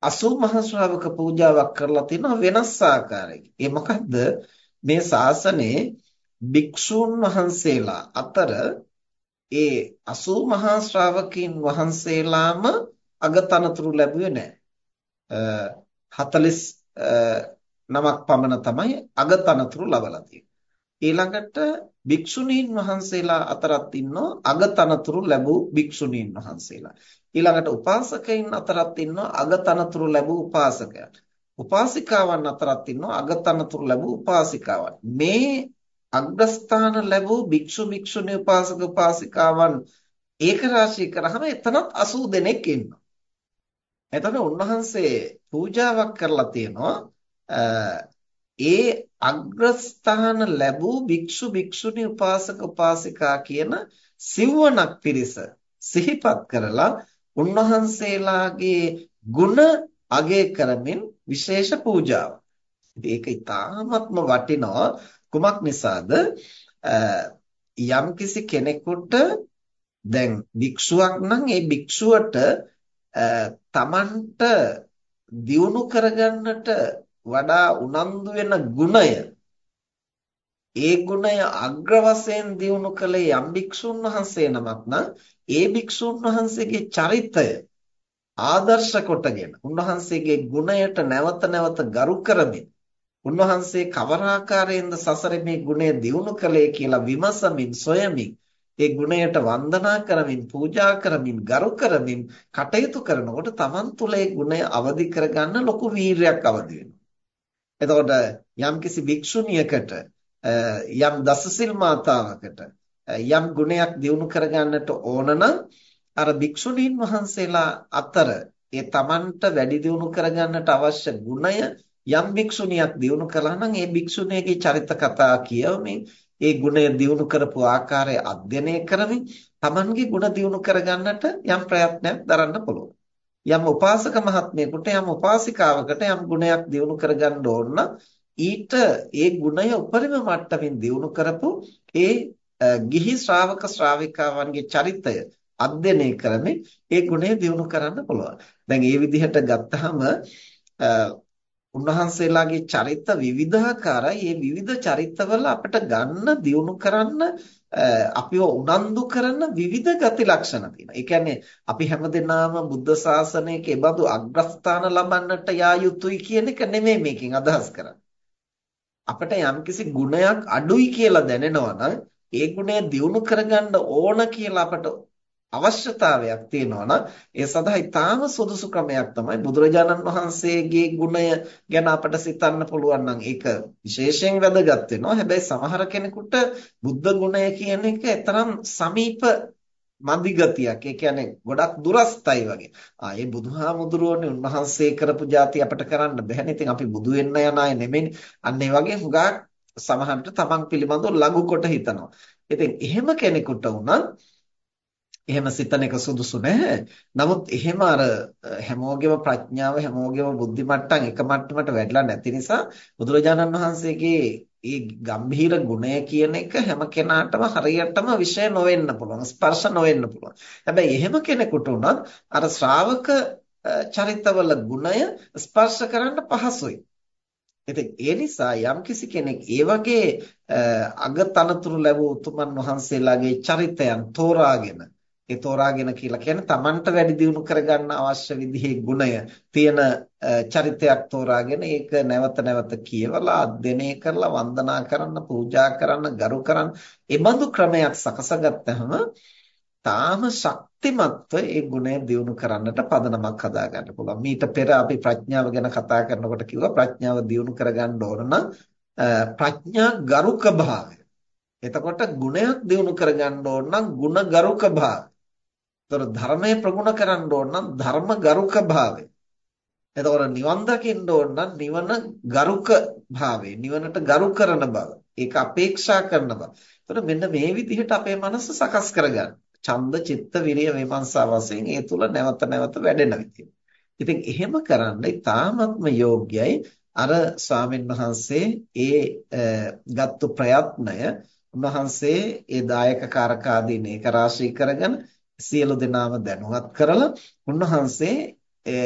80 මහා ශ්‍රාවක පූජාවක් කරලා තියෙනවා වෙනස් ආකාරයකින්. ඒ මොකද්ද? මේ ශාසනයේ භික්ෂූන් වහන්සේලා අතර ඒ 80 මහා ශ්‍රාවකීන් වහන්සේලාම අගතනතුරු ලැබුවේ නැහැ. 40 නමක් පමණ තමයි අගතනතුරු ලබලා තියෙන්නේ. ඊළඟට භික්ෂුණීන් වහන්සේලා අතරත් ඉන්නවා අගතනතුරු ලැබූ භික්ෂුණීන් වහන්සේලා. ඊළඟට උපාසකයින් අතරත් ඉන්නවා අගතනතුරු ලැබූ උපාසකයන්. උපාසිකාවන් අතරත් ඉන්නවා අගතනතුරු ලැබූ උපාසිකාවන්. මේ අග්‍රස්ථාන ලැබූ භික්ෂු භික්ෂුණී උපාසක උපාසිකාවන් ඒක රාශී කරාම එතනත් 80 දෙනෙක් ඉන්නවා. එතකොට උන්වහන්සේ පූජාවක් කරලා තියෙනවා ඒ අග්‍රස්ථාන ලැබූ භික්ෂු භික්ෂුණී උපාසක උපාසිකා කියන සිව්වණක් පිරිස සිහිපත් කරලා උන්වහන්සේලාගේ ගුණ අගය කරමින් විශේෂ පූජාවක්. ඒක ඉතාමත්ම වටිනවා කුමක් නිසාද? යම්කිසි කෙනෙකුට දැන් භික්ෂුවක් නම් ඒ භික්ෂුවට තමන්ට දියුණු කරගන්නට වඩා උනන්දු වෙන ගුණය ඒ ගුණය අග්‍ර වශයෙන් දියුණු කළේ යම් භික්ෂුන් වහන්සේ නමක් නම් ඒ භික්ෂුන් වහන්සේගේ චරිතය ආදර්ශ කොටගෙන උන්වහන්සේගේ ගුණයට නැවත නැවත ගරු කරමින් උන්වහන්සේ කවර ආකාරයෙන්ද සසරේ මේ ගුණය දියුණු කළේ කියලා විමසමින් සොයමින් ඒ ගුණයට වන්දනා කරමින් පූජා කරමින් ගරු කරමින් කටයුතු කරනකොට Taman තුල ඒ ගුණය අවදි කරගන්න ලොකු වීරයක් අවදි වෙනවා. එතකොට යම්කිසි භික්ෂුණියකට යම් දසසිල් මාතාවකට යම් ගුණයක් දියුණු කරගන්නට ඕන නම් අර භික්ෂුණීන් වහන්සේලා අතර ඒ Tamanට වැඩි දියුණු කරගන්නට අවශ්‍ය ගුණය යම් භික්ෂුණියක් දියුණු කළා නම් ඒ භික්ෂුණියගේ චරිත කතා කියවමින් ඒ ගුණය දියුණු කරපු ආකාරය අධ්‍යයනය කරමින් Tamanගේ ගුණ දියුණු කරගන්නට යම් ප්‍රයත්නයක් දරන්න පුළුවන්. යම් උපාසක මහත්මයෙකුට යම් උපාසිකාවකට යම් ගුණයක් දියුණු කරගන්න ඕන ඊට ඒ ගුණය උපරිම මට්ටමින් දියුණු කරපු ඒ ගිහි ශ්‍රාවක ශ්‍රාවිකාවන්ගේ චරිතය අධ්‍යයනය කරමින් ඒ ගුණය දියුණු කරන්න පුළුවන්. දැන් මේ විදිහට ගත්තහම උන්වහන්සේලාගේ චරිත විවිධාකාරයි. මේ විවිධ චරිතවල අපිට ගන්න දියුණු කරන්න අපිව උනන්දු කරන විවිධ ගති ලක්ෂණ තියෙනවා. ඒ කියන්නේ අපි හැමදෙනාම බුද්ධ ශාසනයක ඒබඳු අග්‍රස්ථාන ලබන්නට යා යුතුයි කියන එක නෙමෙයි මේකෙන් අදහස් කරන්නේ. අපිට යම්කිසි ගුණයක් අඩුයි කියලා දැනෙනවා නම් ඒ ගුණය දියුණු කරගන්න ඕන කියලා අපට අවශ්‍යතාවයක් තියෙනවා නම් ඒ සඳහා ඊටාම සුදුසු ක්‍රමයක් තමයි බුදුරජාණන් වහන්සේගේ ගුණය ගැන අපට සිතන්න පුළුවන් නම් ඒක විශේෂයෙන් වැදගත් වෙනවා. හැබැයි සමහර කෙනෙකුට බුද්ධ ගුණය කියන එක තරම් සමීප මන්දිගතියක්. ඒ කියන්නේ ගොඩක් දුරස්තයි වගේ. ආ ඒ බුදුහාමුදුරුවනේ උන්වහන්සේ කරපු જાති අපට කරන්න බැහැනේ. ඉතින් අපි බුදු වෙන්න යන අය නෙමෙයි. අන්න ඒ වගේ හුඟක් සමහරට තමන් පිළිබඳව ලඝු කොට හිතනවා. ඉතින් එහෙම කෙනෙකුට උනත් එහෙම සිතන එක සුදුසු නැහැ. නමුත් එහෙම අර හැමෝගෙම ප්‍රඥාව හැමෝගෙම බුද්ධි මට්ටම් එක මට්ටමට වැඩිලා නැති නිසා බුදුරජාණන් වහන්සේගේ ඒ ගම්භීර ගුණය කියන එක හැම කෙනාටම හරියටම විෂය නොවෙන්න පුළුවන් ස්පර්ශ නොවෙන්න පුළුවන්. හැබැයි එහෙම කෙනෙකුට උනත් අර ශ්‍රාවක චරිතවල ගුණය ස්පර්ශ කරන්න පහසුයි. ඉතින් ඒ නිසා යම්කිසි කෙනෙක් ඒ වගේ අගතනතුරු ලැබූ උතුමන් වහන්සේලාගේ චරිතයන් තෝරාගෙන ඒ තෝරාගෙන කියලා කියන්නේ Tamanට වැඩි දියුණු කරගන්න අවශ්‍ය විදිහේ ගුණය තියෙන චරිතයක් තෝරාගෙන ඒක නැවත නැවත කියවලා අධ්‍යයනය කරලා වන්දනා කරන්න පූජා කරන්න ගරු කරන්න ඒ බඳු ක්‍රමයක් සකසගත්තහම තාම ශක්තිමත්ව ඒ ගුණය දියුණු කරන්නට පදනමක් හදා ගන්න පුළුවන්. මීට පෙර අපි ප්‍රඥාව ගැන කතා කරනකොට කිව්වා ප්‍රඥාව දියුණු කරගන්න ඕන නම් ප්‍රඥා ගරුක භාවය. එතකොට ගුණයක් දියුණු කරගන්න ඕන නම් ගුණ ගරුක භාවය. එතකොට ධර්මයේ ප්‍රගුණ කරන්න ඕන නම් ධර්ම ගරුක භාවය. එතකොට නිවන් දකින්න ඕන නම් නිවන ගරුක භාවය. නිවනට ගරු කරන බව. ඒක අපේක්ෂා කරන බව. එතකොට මෙන්න මේ විදිහට අපේ මනස සකස් කරගන්න. ඡන්ද චිත්ත විරිය විමර්ශා වශයෙන් ඒ තුල නැවත නැවත වැඩෙන විදිහ. ඉතින් එහෙම කරන්න ඉතාමත්ම යෝග්‍යයි අර ස්වාමීන් වහන්සේ ඒ ගත්තු ප්‍රයත්නය උන්වහන්සේ ඒ දායක කාරකාදීන් ඒක රාශී කරගෙන සියලු දෙනාම දැනුවත් කරලා උන්වහන්සේ ඒ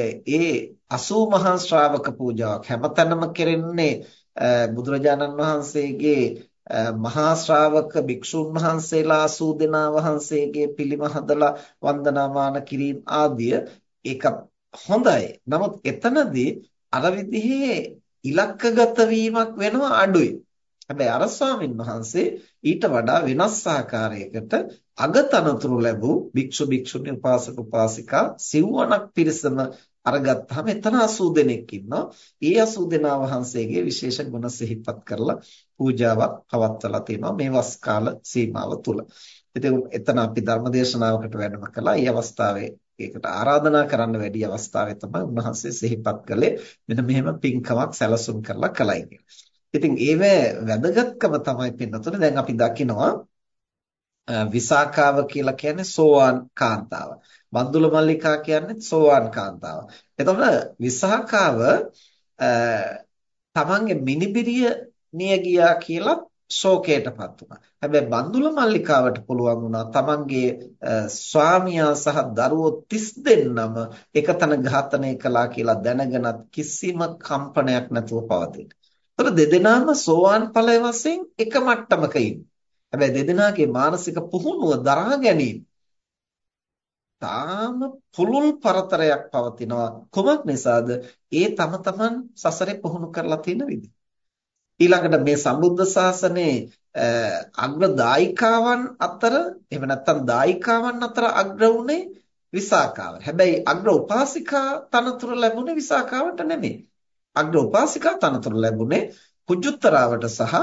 80 මහා ශ්‍රාවක පූජාවක් හැමතැනම කෙරෙන්නේ බුදුරජාණන් වහන්සේගේ මහා ශ්‍රාවක භික්ෂුන් වහන්සේලා 80 දෙනා වහන්සේගේ පිළිම හදලා වන්දනාමාන කිරීම ආදිය ඒක හොඳයි. නමුත් එතනදී අර විදිහේ ඉලක්කගත වීමක් වෙනවා අඩුයි. හැබැයි අර ස්වාමින් වහන්සේ ඊට වඩා වෙනස් ආකාරයකට අගතනතුරු ලැබූ භික්ෂු භික්ෂුණී උපාසක උපාසිකා සිව්වණක් පිරිසම අරගත්තාම එතන 80 දෙනෙක් ඉන්නවා. ඒ 80 දෙනා වහන්සේගේ විශේෂ ගුණ සිහිපත් කරලා පූජාවක් පවත්වලා තිනවා මේ වස් කාල සීමාව තුල. ඉතින් එතන අපි ධර්මදේශනාවකට වැඩම කළා. ඒ අවස්ථාවේ ඒකට ආරාධනා කරන්න වැඩි අවස්ථාවේ තමයි උන්වහන්සේ සිහිපත් කළේ මෙන්න මෙහෙම පින්කමක් සැලසුම් කරලා කලයි කියලා. ඉතින් ඒවේ වැදගත්කම තමයි පින්නතුනේ දැන් අපි දකිනවා විසාකාව කියලා කියන්නේ සෝවාන් කාන්තාව. බන්දුල මල්ලිකා කියන්නේ සෝවාන් කාන්තාව. එතකොට විසාකාව තමන්ගේ මිනිබිරිය මිය ගියා කියලා ශෝකයටපත් වුණා. හැබැයි බන්දුල මල්ලිකාවට පුළුවන් වුණා තමන්ගේ ස්වාමියා සහ දරුවෝ 30 දෙන්නම එකතන ඝාතනය කළා කියලා දැනගෙනත් කිසිම කම්පනයක් නැතුව පවතින. ඒතර දෙදෙනාම සෝවාන් ඵලය වශයෙන් එක මට්ටමක හැබැයි දෙදෙනාගේ මානසික පුහුණුව දරා ගැනීම තාම පුළුල් පරතරයක් පවතිනවා කොමක් නිසාද ඒ තම තමන් සසරේ පුහුණු කරලා තියෙන විදිහ ඊළඟට මේ සම්බුද්ධ ශාසනයේ අග්‍ර දායිකාවන් අතර එහෙම නැත්නම් දායිකාවන් අතර අග්‍ර උනේ විසාකාව. හැබැයි අග්‍ර උපාසිකා තනතුර ලැබුණේ විසාකාවට නෙමෙයි. අග්‍ර උපාසිකා තනතුරු ලැබුණේ කුජුත්තරාවට සහ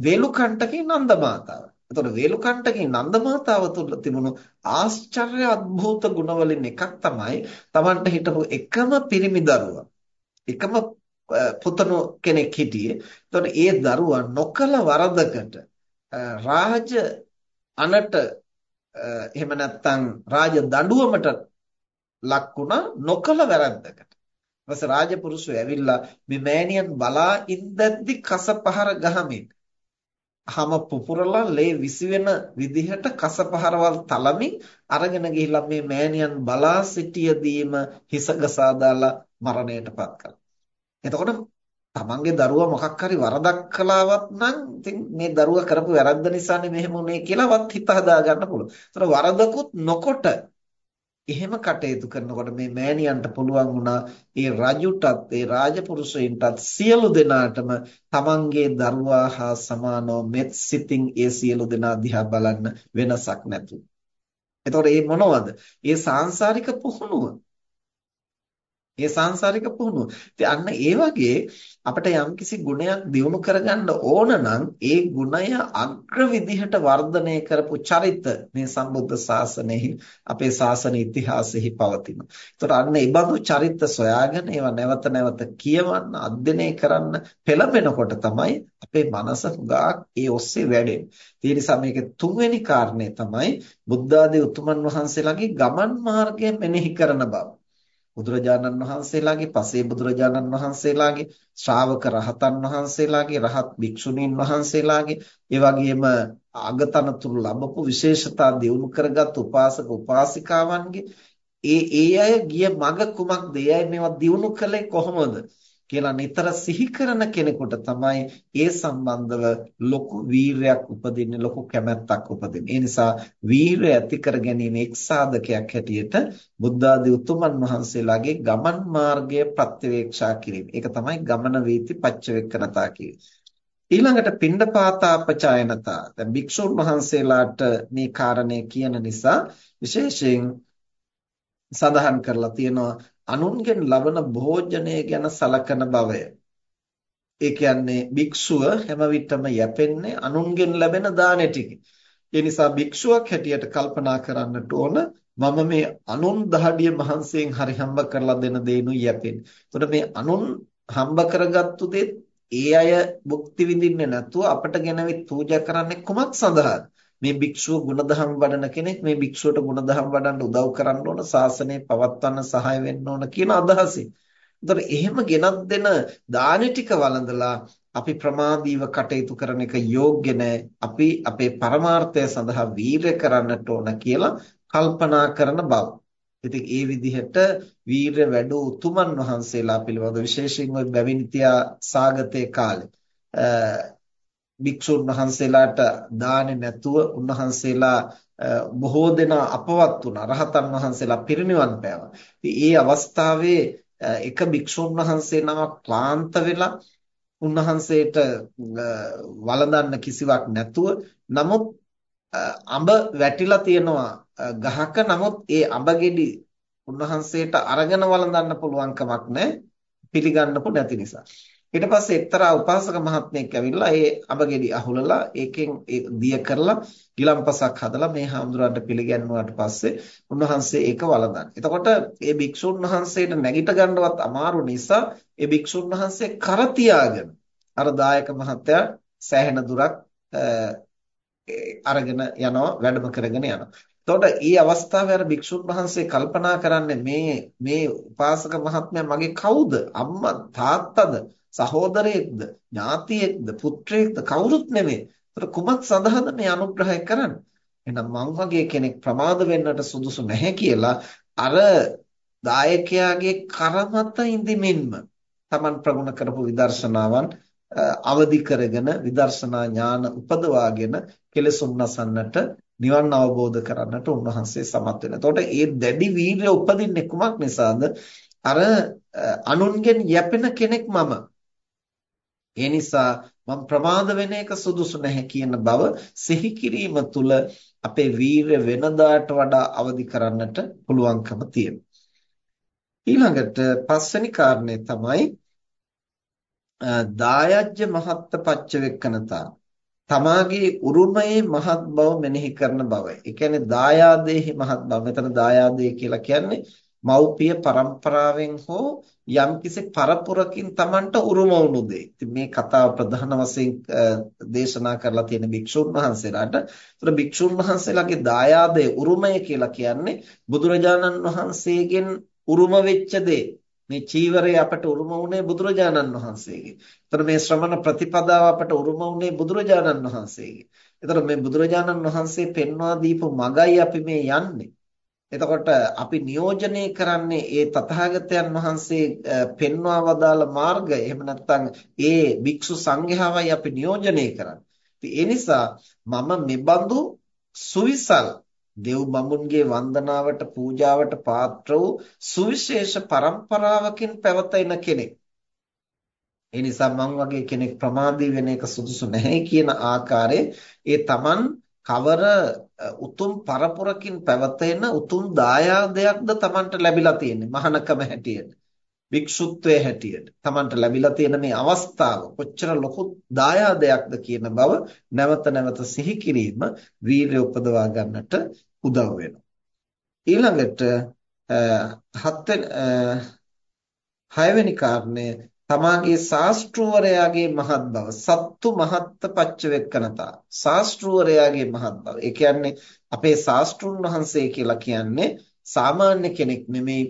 වේලුකණ්ඨකේ නන්ද මාතාවට. එතකොට වේලුකණ්ඨකේ නන්ද මාතාව තුළ තිබුණු ආශ්චර්ය අద్භූත ගුණවලින් එකක් තමයි Tamanට හිටපු එකම පිරිමි දරුවා. එකම පුතණු කෙනෙක් හිටියේ. එතකොට ඒ දරුවා නොකල වරදකට රාජ අනට එහෙම නැත්නම් රාජ දඬුවමට ලක් වුණා නොකල වැරද්දකට. ඊපස්සේ රාජපුරුෂය ඇවිල්ලා මේ මෑණියන් බලා ඉඳද්දි කස පහර ගහමින් හම පුපුරලා ලේ විසිවෙන විදිහට කස පහරවල් තලමින් අරගෙන ගිහිල්ලා මේ මෑණියන් බලා සිටියදීම හිස ගසා දාලා මරණයටපත් කළා. එතකොට තමන්ගේ දරුවා මොකක් හරි වරදක් කළාවත් නම් ඉතින් මේ දරුවා කරපු වැරද්ද නිසානේ මෙහෙම උනේ කියලාවත් හිත හදා ගන්න පුළුවන්. ඒතර වරදකුත් නොකොට එහෙම කටයුතු කරනකොට මේ මෑණියන්ට පුළුවන් වුණා ඒ රජුටත් ඒ රාජපුරුෂයින්ටත් සියලු දෙනාටම තමන්ගේ දරුවා හා සමානව මෙත් සිතින් ඒ සියලු දෙනා දිහා බලන්න වෙනසක් නැතු. එතකොට මේ මොනවද? ඒ සාංශාරික පුහුණුව. ඒ සාංශාරික පුහුණුව. ඉතින් අන්න ඒ වගේ අපිට යම්කිසි ගුණයක් දියුණු කරගන්න ඕන නම් ඒ ගුණය අග්‍ර විදිහට වර්ධනය කරපු චරිත මේ සම්බුද්ධ ශාසනයෙහි අපේ ශාසන ඉතිහාසෙහි පවතිනවා. ඒතර අන්න ඒ බඳු චරිත සොයාගෙන ඒවා නැවත නැවත කියවන්න, අධ්‍යයනය කරන්න පෙළඹෙනකොට තමයි අපේ මනස හුඟක් ඒ ඔස්සේ වැඩෙන්නේ. ඒ නිසා මේකේ තුන්වෙනි කාරණය තමයි බුද්ධ ආදී උතුමන් වහන්සේලාගේ ගමන් මාර්ගය මෙනෙහි කරන බව. බුදුරජාණන් වහන්සේලාගේ පසේ බුදුරජාණන් වහන්සේලාගේ ශ්‍රාවක රහතන් වහන්සේලාගේ රහත් භික්ෂුණීන් වහන්සේලාගේ ඒ වගේම අගතනතුරු ලැබපු විශේෂතා දියුණු කරගත් උපාසක උපාසිකාවන්ගේ ඒ ඒ අය ගිය මඟ කුමක්ද? ඒ අය මේවා දියුණු කළේ කොහොමද? කියලා නිතර සිහි කරන කෙනෙකුට තමයි ඒ සම්බන්ධව ලොකු වීරයක් උපදින්නේ ලොකු කැමැත්තක් උපදින්නේ. ඒ නිසා වීරය ඇති කර ගැනීම එක් සාධකයක් හැටියට බුද්ධ ආදී උතුමන් වහන්සේලාගේ ගමන් මාර්ගය ප්‍රත්‍යවේක්ෂා කිරීම. ඒක තමයි ගමන වීති පච්චවෙක්කනතා කියන්නේ. ඊළඟට පිණ්ඩපාතාපචායනතා. දැන් භික්ෂුන් වහන්සේලාට මේ කාරණේ කියන නිසා විශේෂයෙන් සඳහන් කරලා තියෙනවා අනුන්ගෙන් ලබන භෝජනය ගැන සලකන බවය. ඒ කියන්නේ භික්ෂුව හැම විටම යැපෙන්නේ අනුන්ගෙන් ලැබෙන දානෙ ටික. ඒ නිසා භික්ෂුවක් හැටියට කල්පනා කරන්නට ඕන මම මේ අනුන් දහඩිය මහන්සියෙන් හරි හම්බ කරලා දෙන දේනු යැපෙන්නේ. එතකොට මේ අනුන් හම්බ කරගත්තු දේ ඒ අය භුක්ති විඳින්නේ නැතුව අපට ගෙනවිත් පූජා කරන්නේ කුමක් සඳහාද? මේ භික්ෂුව ගුණධම් වඩන කෙනෙක් මේ භික්ෂුවට ගුණධම් වඩන්න උදව් කරන්න ඕන ශාසනය පවත්වන්න සහාය වෙන්න ඕන කියන අදහසින්. ඒතර එහෙම ගෙනත් දෙන දානි ටික වළඳලා අපි ප්‍රමාදීව කටයුතු කරන එක යෝග්‍ය අපි අපේ පරමාර්ථය සඳහා වීරය කරන්නට ඕන කියලා කල්පනා කරන බව. ඉතින් ඒ විදිහට වීරය වැඩි උතුමන් වහන්සේලා පිළිබඳ විශේෂයෙන් ওই බැවිනිතියා සාගතේ කාලේ භික්ෂුන් වහන්සේලාට දාන්නේ නැතුව උන්වහන්සේලා බොහෝ දෙනා අපවත් වුණා. රහතන් වහන්සේලා පිරිනිවන් පෑවා. ඉතින් ඒ අවස්ථාවේ එක භික්ෂුන් වහන්සේ නමක් ක්ලාන්ත වෙලා උන්වහන්සේට වළඳන්න කිසිවක් නැතුව නමුත් අඹ වැටිලා තියෙනවා ගහක නමුත් ඒ අඹ ගෙඩි උන්වහන්සේට අරගෙන වළඳන්න පුළුවන් කමක් නැහැ පිළිගන්නකො නැති නිසා. ඊට පස්සේ එක්තරා උපාසක මහත්මයෙක් ඇවිල්ලා ඒ අබගෙඩි අහුලලා ඒකෙන් දිය කරලා ගිලම්පසක් හදලා මේ හාමුදුරන්ට පිළිගන්නුවාට පස්සේ උන්වහන්සේ ඒක වළඳන. එතකොට ඒ භික්ෂුන් වහන්සේට නැගිට ගන්නවත් අමාරු නිසා ඒ භික්ෂුන් වහන්සේ කර තියාගෙන අර දායක මහත්තයා සෑහෙන දුරක් අරගෙන යනවා වැඩම කරගෙන යනවා. එතකොට මේ අවස්ථාවේ අර භික්ෂුන් වහන්සේ කල්පනා කරන්නේ මේ මේ උපාසක මහත්මයා මගේ කවුද? අම්මා තාත්තද? සහෝදරයෙක්ද ඥාතියෙක්ද පුත්‍රයෙක්ද කවුරුත් නෙමෙයි. ඒතර කුමක් සඳහාද මේ අනුග්‍රහය කරන්නේ? එහෙනම් මං වගේ කෙනෙක් ප්‍රමාද වෙන්නට සුදුසු නැහැ කියලා අර දායකයාගේ කරමත ඉඳිමින්ම Taman ප්‍රගුණ කරපු විදර්ශනාවන් අවදි කරගෙන විදර්ශනා ඥාන උපදවාගෙන කෙලෙසුන් නසන්නට නිවන් අවබෝධ කරන්නට උන්වහන්සේ සමත් වෙනවා. එතකොට මේ දැඩි වීර්ය උපදින්නේ කුමක් නිසාද? අර අනුන්ගෙන් යැපෙන කෙනෙක් මම ඒ නිසා මම ප්‍රමාද වෙන එක සුදුසු නැහැ කියන බව සිහි කිරීම තුළ අපේ වීරය වෙනදාට වඩා අවදි කරන්නට පුළුවන්කම තියෙනවා. ඊළඟට පස්වෙනි කාරණේ තමයි දායජ්‍ය මහත්ත පච්චවෙක්කනතා තමාගේ උරුමයේ මහත් බව මෙනෙහි කරන බවයි. ඒ කියන්නේ දායාදේහි මහත් බව. මෙතන දායාදේ කියලා කියන්නේ මව්පිය પરම්පරාවෙන් හෝ යම්කිසි පරපුරකින් Tamanට උරුම වුණු දේ. ඉතින් මේ කතාව ප්‍රධාන වශයෙන් දේශනා කරලා තියෙන භික්ෂුන් වහන්සේලාට. ඒතර භික්ෂුන් වහන්සේලාගේ දායාදයේ උරුමය කියලා කියන්නේ බුදුරජාණන් වහන්සේගෙන් උරුම වෙච්ච දේ. මේ චීවරය අපට උරුම වුණේ බුදුරජාණන් වහන්සේගෙන්. ඒතර මේ ශ්‍රමණ ප්‍රතිපදාව අපට උරුම වුණේ බුදුරජාණන් වහන්සේගෙන්. ඒතර මේ බුදුරජාණන් වහන්සේ පෙන්වා දීපු මගයි අපි මේ යන්නේ. එතකොට අපි නියෝජනය කරන්නේ ඒ තථාගතයන් වහන්සේ පෙන්වා වදාළ මාර්ගය. එහෙම නැත්නම් ඒ භික්ෂු සංඝයාවයි අපි නියෝජනය කරන්නේ. ඒ නිසා මම මෙබඳු සුවිසල් දෙව් බඹුන්ගේ වන්දනාවට පූජාවට පාත්‍ර වූ සුවිශේෂ પરම්පරාවකින් පැවතෙන කෙනෙක්. ඒ නිසා මං වගේ කෙනෙක් ප්‍රමාදී වෙන එක සුදුසු නැහැ කියන ආකාරයේ ඒ Taman කවර උතුම් පරපුරකින් පැවතෙන උතුම් දායාදයක්ද Tamanට ලැබිලා තියෙන්නේ මහානකම හැටියට. භික්ෂුත්වයේ හැටියට Tamanට ලැබිලා තියෙන මේ අවස්ථාව කොච්චර ලොකු දායාදයක්ද කියන බව නැවත නැවත සිහි කිරීම වීරිය උපදවා ගන්නට උදව් වෙනවා. ඊළඟට හත් හයවෙනි කාරණය තමාගේ ශාස්ත්‍රූවරයාගේ මහත් බව සත්තු මහත්ත පච්චවෙක්කනතා ශාස්ත්‍රූවරයාගේ මහත් බව ඒ කියන්නේ අපේ ශාස්ත්‍රුන් වහන්සේ කියලා කියන්නේ සාමාන්‍ය කෙනෙක් නෙමෙයි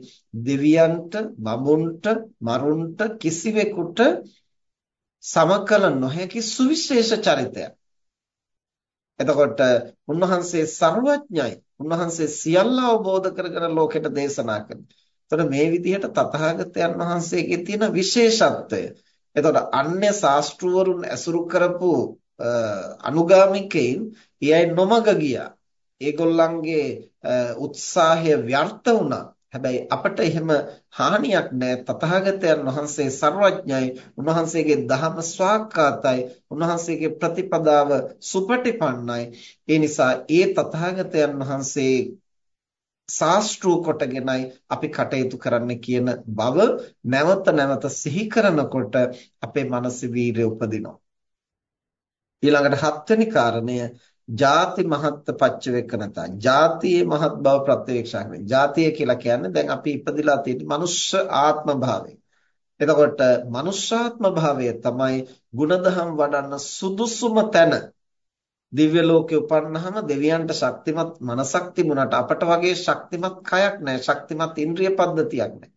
දෙවියන්ට බඹුන්ට මරුන්ට කිසිවෙකුට සමකල නොහැකි සුවිශේෂ චරිතයක්. එතකොට උන්වහන්සේ ਸਰවඥයි. උන්වහන්සේ සියල්ල අවබෝධ කරගෙන ලෝකෙට දේශනා කරනවා. එතකොට මේ විදිහට තථාගතයන් වහන්සේගේ තියෙන විශේෂත්වය. එතකොට අන්‍ය ශාස්ත්‍රවරුන් ඇසුරු කරපු අනුගාමිකයින් ඊයි නොමග ගියා. ඒගොල්ලන්ගේ උත්සාහය ව්‍යර්ථ වුණා. හැබැයි අපට එහෙම හානියක් නැහැ. තථාගතයන් වහන්සේ ਸਰවඥයි. උන්වහන්සේගේ ධර්ම ස්වාක්කාතයි. උන්වහන්සේගේ ප්‍රතිපදාව සුපටිපන්නයි. ඒ නිසා ඒ තථාගතයන් වහන්සේ සාස්ත්‍රූ කොටගෙනයි අපි කටයුතු කරන්න කියන බව නැවත නැවත සිහි කරනකොට අපේ මනසේ වීරිය උපදිනවා. ඊළඟට හත්වෙනි කාරණය ಜಾති මහත් පච්චවේකනතා. ಜಾතියේ මහත් බව ප්‍රත්‍යක්ෂා කරන්නේ. ಜಾතිය කියලා කියන්නේ දැන් අපි ඉපදිලා තියෙන මනුෂ්‍ය ආත්ම භාවය. එතකොට මනුෂ්‍යාත්ම භාවය තමයි ಗುಣධම් වඩන්න සුදුසුම තැන. දිව්‍ය ලෝකේ උපන්නාම දෙවියන්ට ශක්තිමත් මනසක් තිබුණාට අපට වගේ ශක්තිමත් කයක් නැහැ. ශක්තිමත් ඉන්ද්‍රිය පද්ධතියක් නැහැ.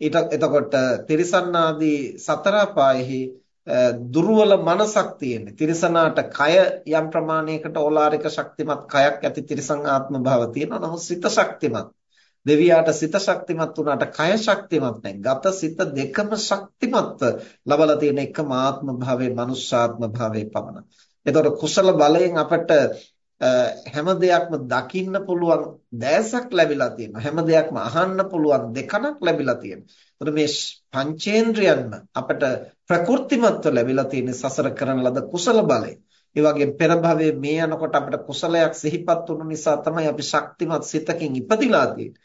ඊට එතකොට තිරිසන් ආදී සතර පායෙහි දුර්වල මනසක් තියෙන්නේ. තිරිසනාට කය යම් ප්‍රමාණයකට ඕලාරික ශක්තිමත් කයක් ඇති තිරිසන් ආත්ම භාව තියෙනවා. නමුත් සිත ශක්තිමත්. දෙවියාට සිත ශක්තිමත් වුණාට කය ශක්තිමත් නැහැ. ගත සිත දෙකම ශක්තිමත්ව ලබලා තියෙන එකම ආත්ම භාවයේ මනුෂ්‍යාත්ම භාවයේ පමණයි. එතකොට කුසල බලයෙන් අපට හැම දෙයක්ම දකින්න පුළුවන් දැසක් ලැබිලා තියෙනවා. හැම දෙයක්ම අහන්න පුළුවන් දෙකනක් ලැබිලා තියෙනවා. එතකොට මේ පංචේන්ද්‍රයන්ම අපට ප්‍රකෘතිමත්ව ලැබිලා තියෙන සසර කරන ලද කුසල බලය. ඒ වගේම පෙර භවයේ මේ යනකොට අපිට කුසලයක් සිහිපත් වුණු නිසා තමයි අපි ශක්තිමත් සිතකින් ඉපදිලා තියෙන්නේ.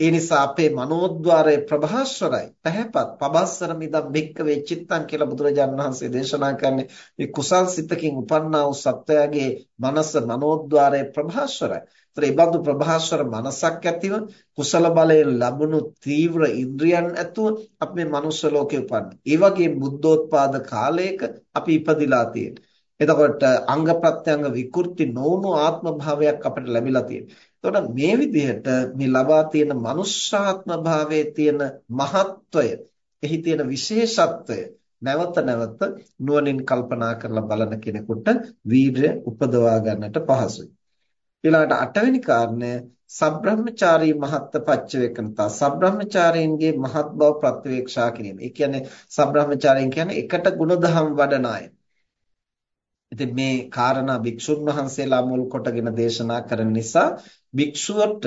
ඒ නිසා අපේ මනෝද්වාරය ප්‍රභාස්වරයි පැහැපත් පබස්සර මිදම් භික්කවේ චිත්තං කියලා බුදුරජාණන් වහන්සේ දේශනා කරන්නේ මේ කුසල් සිතකින් උපන්නා වූ සත්වයාගේ මනස මනෝද්වාරය ප්‍රභාස්වරයි. ඒතර ඒ බඳු ප්‍රභාස්වර මනසක් ඇතිව කුසල බලයෙන් ලැබුණු තීව්‍ර ඉන්ද්‍රියන් ඇතුව අපි මේ මනුස්ස ලෝකේ උපන්නේ. ඒ වගේ බුද්ධෝත්පාද කාලයක අපි ඉපදිලා තියෙන්නේ. එතකොට අංග ප්‍රත්‍යංග විකෘති නොවුණු ආත්ම භාවයක් අපිට ලැබිලා තියෙනවා. එතකොට මේ විදිහට මේ ලබා තියෙන මනුෂ්‍යාත්ම භාවයේ තියෙන මහත්වය, එහි තියෙන විශේෂත්වය නැවත නැවත නුවණින් කල්පනා කරලා බලන කෙනෙකුට වීරය උපදවා ගන්නට පහසුයි. ඊළඟට අටවෙනි කාරණය සබ්‍රහ්මචාරී මහත්ත පච්චවේකනතා සබ්‍රහ්මචාරීන්ගේ මහත් බව ප්‍රත්‍යවේක්ෂා කිරීම. ඒ කියන්නේ සබ්‍රහ්මචාරීන් කියන්නේ එකට ගුණධම් වඩන අය. ඉතින් මේ කාරණා භික්ෂුන් වහන්සේලා මුල් කොටගෙන දේශනා කරන නිසා භික්ෂුවට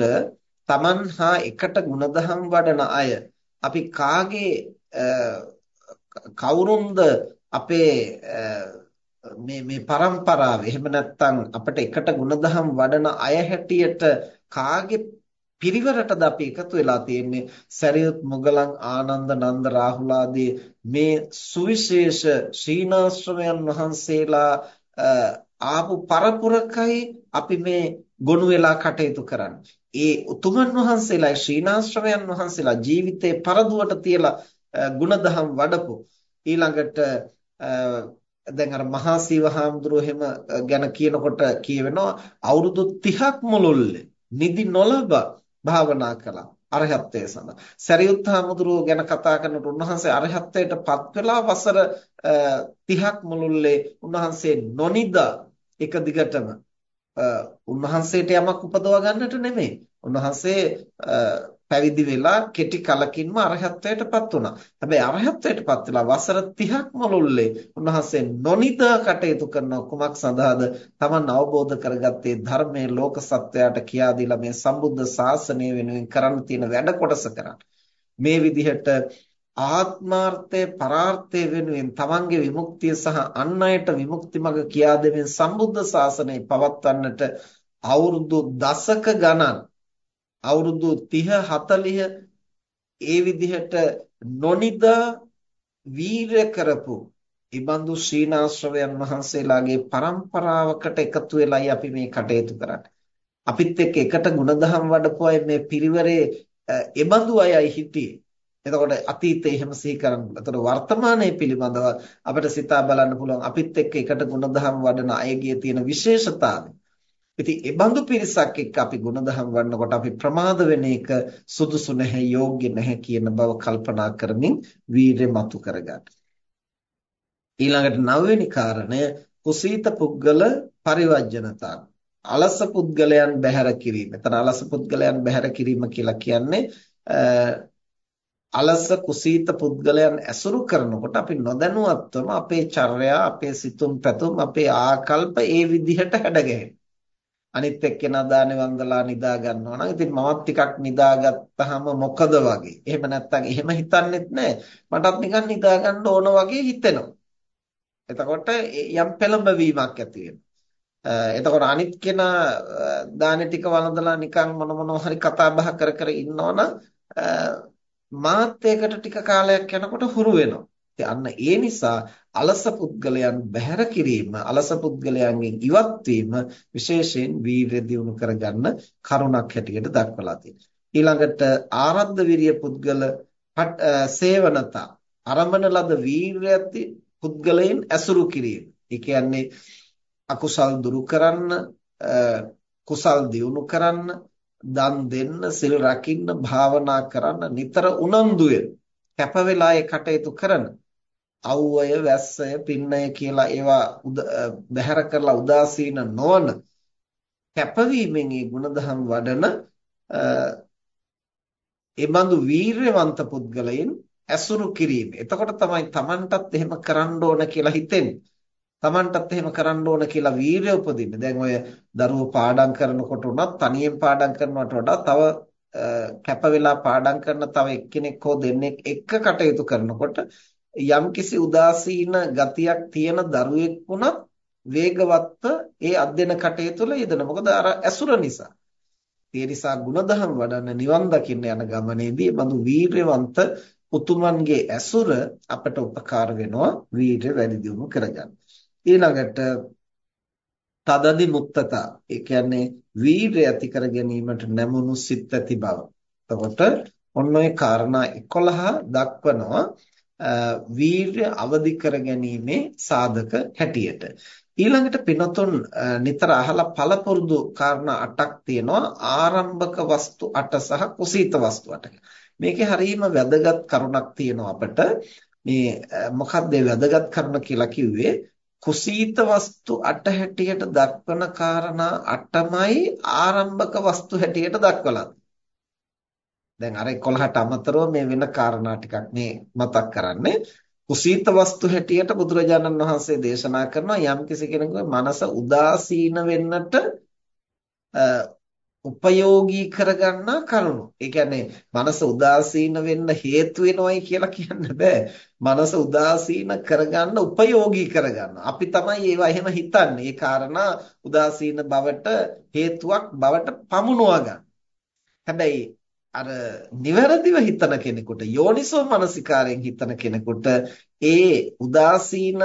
තමන් හා එකට ಗುಣධම් වඩන අය අපි කාගේ කවුරුන්ද අපේ මේ මේ પરම්පරාව එහෙම නැත්නම් අපිට එකට ಗುಣධම් වඩන අය හැටියට කාගේ පිරිවරටද අපි එකතු වෙලා තියෙන්නේ සරියුත් මුගලන් ආනන්ද නන්ද රාහුල මේ සුවිශේෂ ශ්‍රීනාශ්‍රමයන් වහන්සේලා ආපු පරපුරකයි අපි මේ ගොනු වෙලා කටයුතු කරන්නේ. ඒ උතුමන් වහන්සේලා ශ්‍රීනාශ්‍රමයන් වහන්සේලා ජීවිතේ පරදුවට තියලා ಗುಣධම් වඩපු ඊළඟට දැන් අර මහා සීවහාමුදුරුවෝ එහෙම ගැන කියනකොට කියවෙනවා අවුරුදු 30ක් මුළුල්ලේ නිදි නොලබ භාවනා කළා අරහත්ත්වය සඳහා. සරියුත් හාමුදුරුවෝ ගැන කතා කරනකොට උන්වහන්සේ අරහත්ත්වයට පත් වෙලා වසර 30ක් මුළුල්ලේ උන්වහන්සේ නොනිදා එක දිගටම උන්වහන්සේට යමක් උපදව ගන්නට නෙමෙයි. උන්වහන්සේ පැවිදි වෙලා කෙටි කලකින්ම අරහත්ත්වයටපත් වුණා. හැබැයි අරහත්ත්වයටපත් වෙලා වසර 30ක් මුළුල්ලේ උන්වහන්සේ නොනිදා කටයුතු කරන කුමක් සඳහාද? Taman අවබෝධ කරගත්තේ ධර්මයේ ලෝක සත්වයාට කියා දීලා මේ සම්බුද්ධ ශාසනය වෙනුවෙන් කරන්න තියෙන වැඩ කොටස කරන්න. මේ විදිහට ආත්මාර්ථය පරාර්ථය වෙනුවෙන් තමන්ගේ විමුක්තිය සහ අන් අයට විමුක්ති මඟ කියා දෙමින් සම්බුද්ධ ශාසනය පවත්වන්නට අවුරුදු දශක ගණන් අවුරුදු 30 40 ඒ විදිහට නොනිදා වීරය කරපු ඉබඳු ශ්‍රීනාශ්‍රවයන් වහන්සේලාගේ પરම්පරාවකට එකතු වෙලයි අපි මේ කටයුතු කරන්නේ. අපිත් එක්ක එකට ಗುಣධම් වඩපු අය මේ පිරිවරේ ඉබඳු අයයි හිටියේ. එතකොට අතීතයේ එහෙම සිහි කරන්න. එතකොට වර්තමානයේ පිළිබඳව අපිට සිතා බලන්න පුළුවන්. අපිත් එක්ක එකට ಗುಣධම් වඩන අයගේ තියෙන විශේෂතාවය. ඉතින් ඒ බඳු පිරිසක් එක්ක අපි ಗುಣධම් වඩනකොට අපි ප්‍රමාද වෙන එක සුදුසු නැහැ, යෝග්‍ය නැහැ කියන බව කල්පනා කරමින් වීරය මතු කරගන්න. ඊළඟට නවවෙනි කාරණය කුසීත පුද්ගල පරිවර්ජනතා. අලස පුද්ගලයන් බැහැර කිරීම. එතන අලස පුද්ගලයන් බැහැර කිරීම කියලා කියන්නේ අලස කුසීත පුද්ගලයන් ඇසුරු කරනකොට අපි නොදැනුවත්වම අපේ චර්යා, අපේ සිතුම් පැතුම්, අපේ ආකල්ප ඒ විදිහට හැඩගැහෙනවා. අනිත් එක්කෙනා දානේ වන්දලා නිදා ගන්නවා නම් ඉතින් මමත් ටිකක් නිදාගත්තාම මොකද වගේ. එහෙම නැත්නම් එහෙම හිතන්නෙත් නැහැ. මටත් නිකන් නිදා ගන්න ඕන වගේ හිතෙනවා. එතකොට යම් පෙළඹවීමක් ඇති එතකොට අනිත් කෙනා දානේ ටික වළඳලා නිකන් මොන මොනවා හරි කතා බහ කර කර ඉන්නවනම් මාත් ඒකට ටික කාලයක් යනකොට හුරු වෙනවා. අන්න ඒ නිසා අලස පුද්ගලයන් බැහැර කිරීම අලස පුද්ගලයන්ගෙන් ඉවත් වීම විශේෂයෙන් වීර්ය දියුණු කරගන්න කරුණක් හැටියට දක්වලා තියෙනවා. ඊළඟට ආරද්ධ විරිය පුද්ගල සේවනතා අරමන ලද වීර්යති පුද්ගලයන් ඇසුරු කිරීම. ඒ කියන්නේ අකුසල් දුරු කරන්න, කුසල් දියුණු කරන්න, දන් දෙන්න, සිල් රකින්න, භාවනා කරන්න නිතර උනන්දු වෙන කැප වෙලා ඒ කටයුතු කරන අව්වය වැස්සය පින්නය කියලා ඒවා බැහැර කරලා උදාසීන නොවන කැපවීමෙන් ඒ ಗುಣධම් වඩන ඒ බඳු වීරයවන්ත පුද්ගලයන් ඇසුරු කිරීම. එතකොට තමයි Tamanටත් එහෙම කරන්න ඕන කියලා හිතෙන්නේ. Tamanටත් එහෙම කරන්න ඕන කියලා වීරිය උපදින්න. දැන් ඔය දරුවෝ පාඩම් කරනකොට උනත් තනියෙන් පාඩම් කරනවට වඩා තව කැප වෙලා පාඩම් කරන තව එක්කෙනෙක් හෝ දෙන්නෙක් එක්ක කටයුතු කරනකොට යම්කිසි උදාසීන ගතියක් තියෙන දරුවෙක් වුණත් වේගවත්ව ඒ අධ්‍යයන කටයුතු වල යෙදෙන. මොකද අර ඇසුර නිසා. ඒ නිසා ಗುಣධම් වඩන්න නිවන් දකින්න යන ගමනේදී බඳු වීරයවන්ත උතුමන්ගේ ඇසුර අපට උපකාර වෙනවා වීරය වැඩි දියුණු කරගන්න. ඊළඟට තදදි මුත්තතා ඒ කියන්නේ වීරය ඇති කර ගැනීමට නැමුණු සිත් ඇති බව. එතකොට ඔන්න ඔය කාරණා 11 දක්වනවා වීරය අවදි කර ගැනීමේ සාධක හැටියට. ඊළඟට පිනතුන් නිතර අහලා පළපුරුදු කාරණා 8ක් තියෙනවා ආරම්භක වස්තු 8 සහ කුසීත වස්තු 8. මේකේ හරීම වැදගත් කරුණක් තියෙනවා අපිට. මේ මොකක්ද වැදගත් කරුණ කියලා කිව්වේ කුසීත වස්තු 8 හැටියට දක්වන කාරණා 8මයි ආරම්භක වස්තු හැටියට දක්වලා දැන් අර 11ට අමතරව මේ වෙන කාරණා ටිකක් මේ මතක් කරන්නේ කුසීත වස්තු හැටියට බුදුරජාණන් වහන්සේ දේශනා කරනවා යම් කෙනෙකුගේ මනස උදාසීන වෙන්නට උපයෝගී කරගන්නා කරුණු. ඒ කියන්නේ මනස උදාසීන වෙන්න හේතු වෙනවයි කියලා කියන්න බෑ. මනස උදාසීන කරගන්න උපයෝගී කරගන්න. අපි තමයි ඒවා එහෙම හිතන්නේ. ඒ කාරණා උදාසීන බවට හේතුවක් බවට පමුණවා ගන්න. හැබැයි අර නිවැරදිව හිතන කෙනෙකුට යෝනිසෝ මනසිකාරයෙන් හිතන කෙනෙකුට ඒ උදාසීන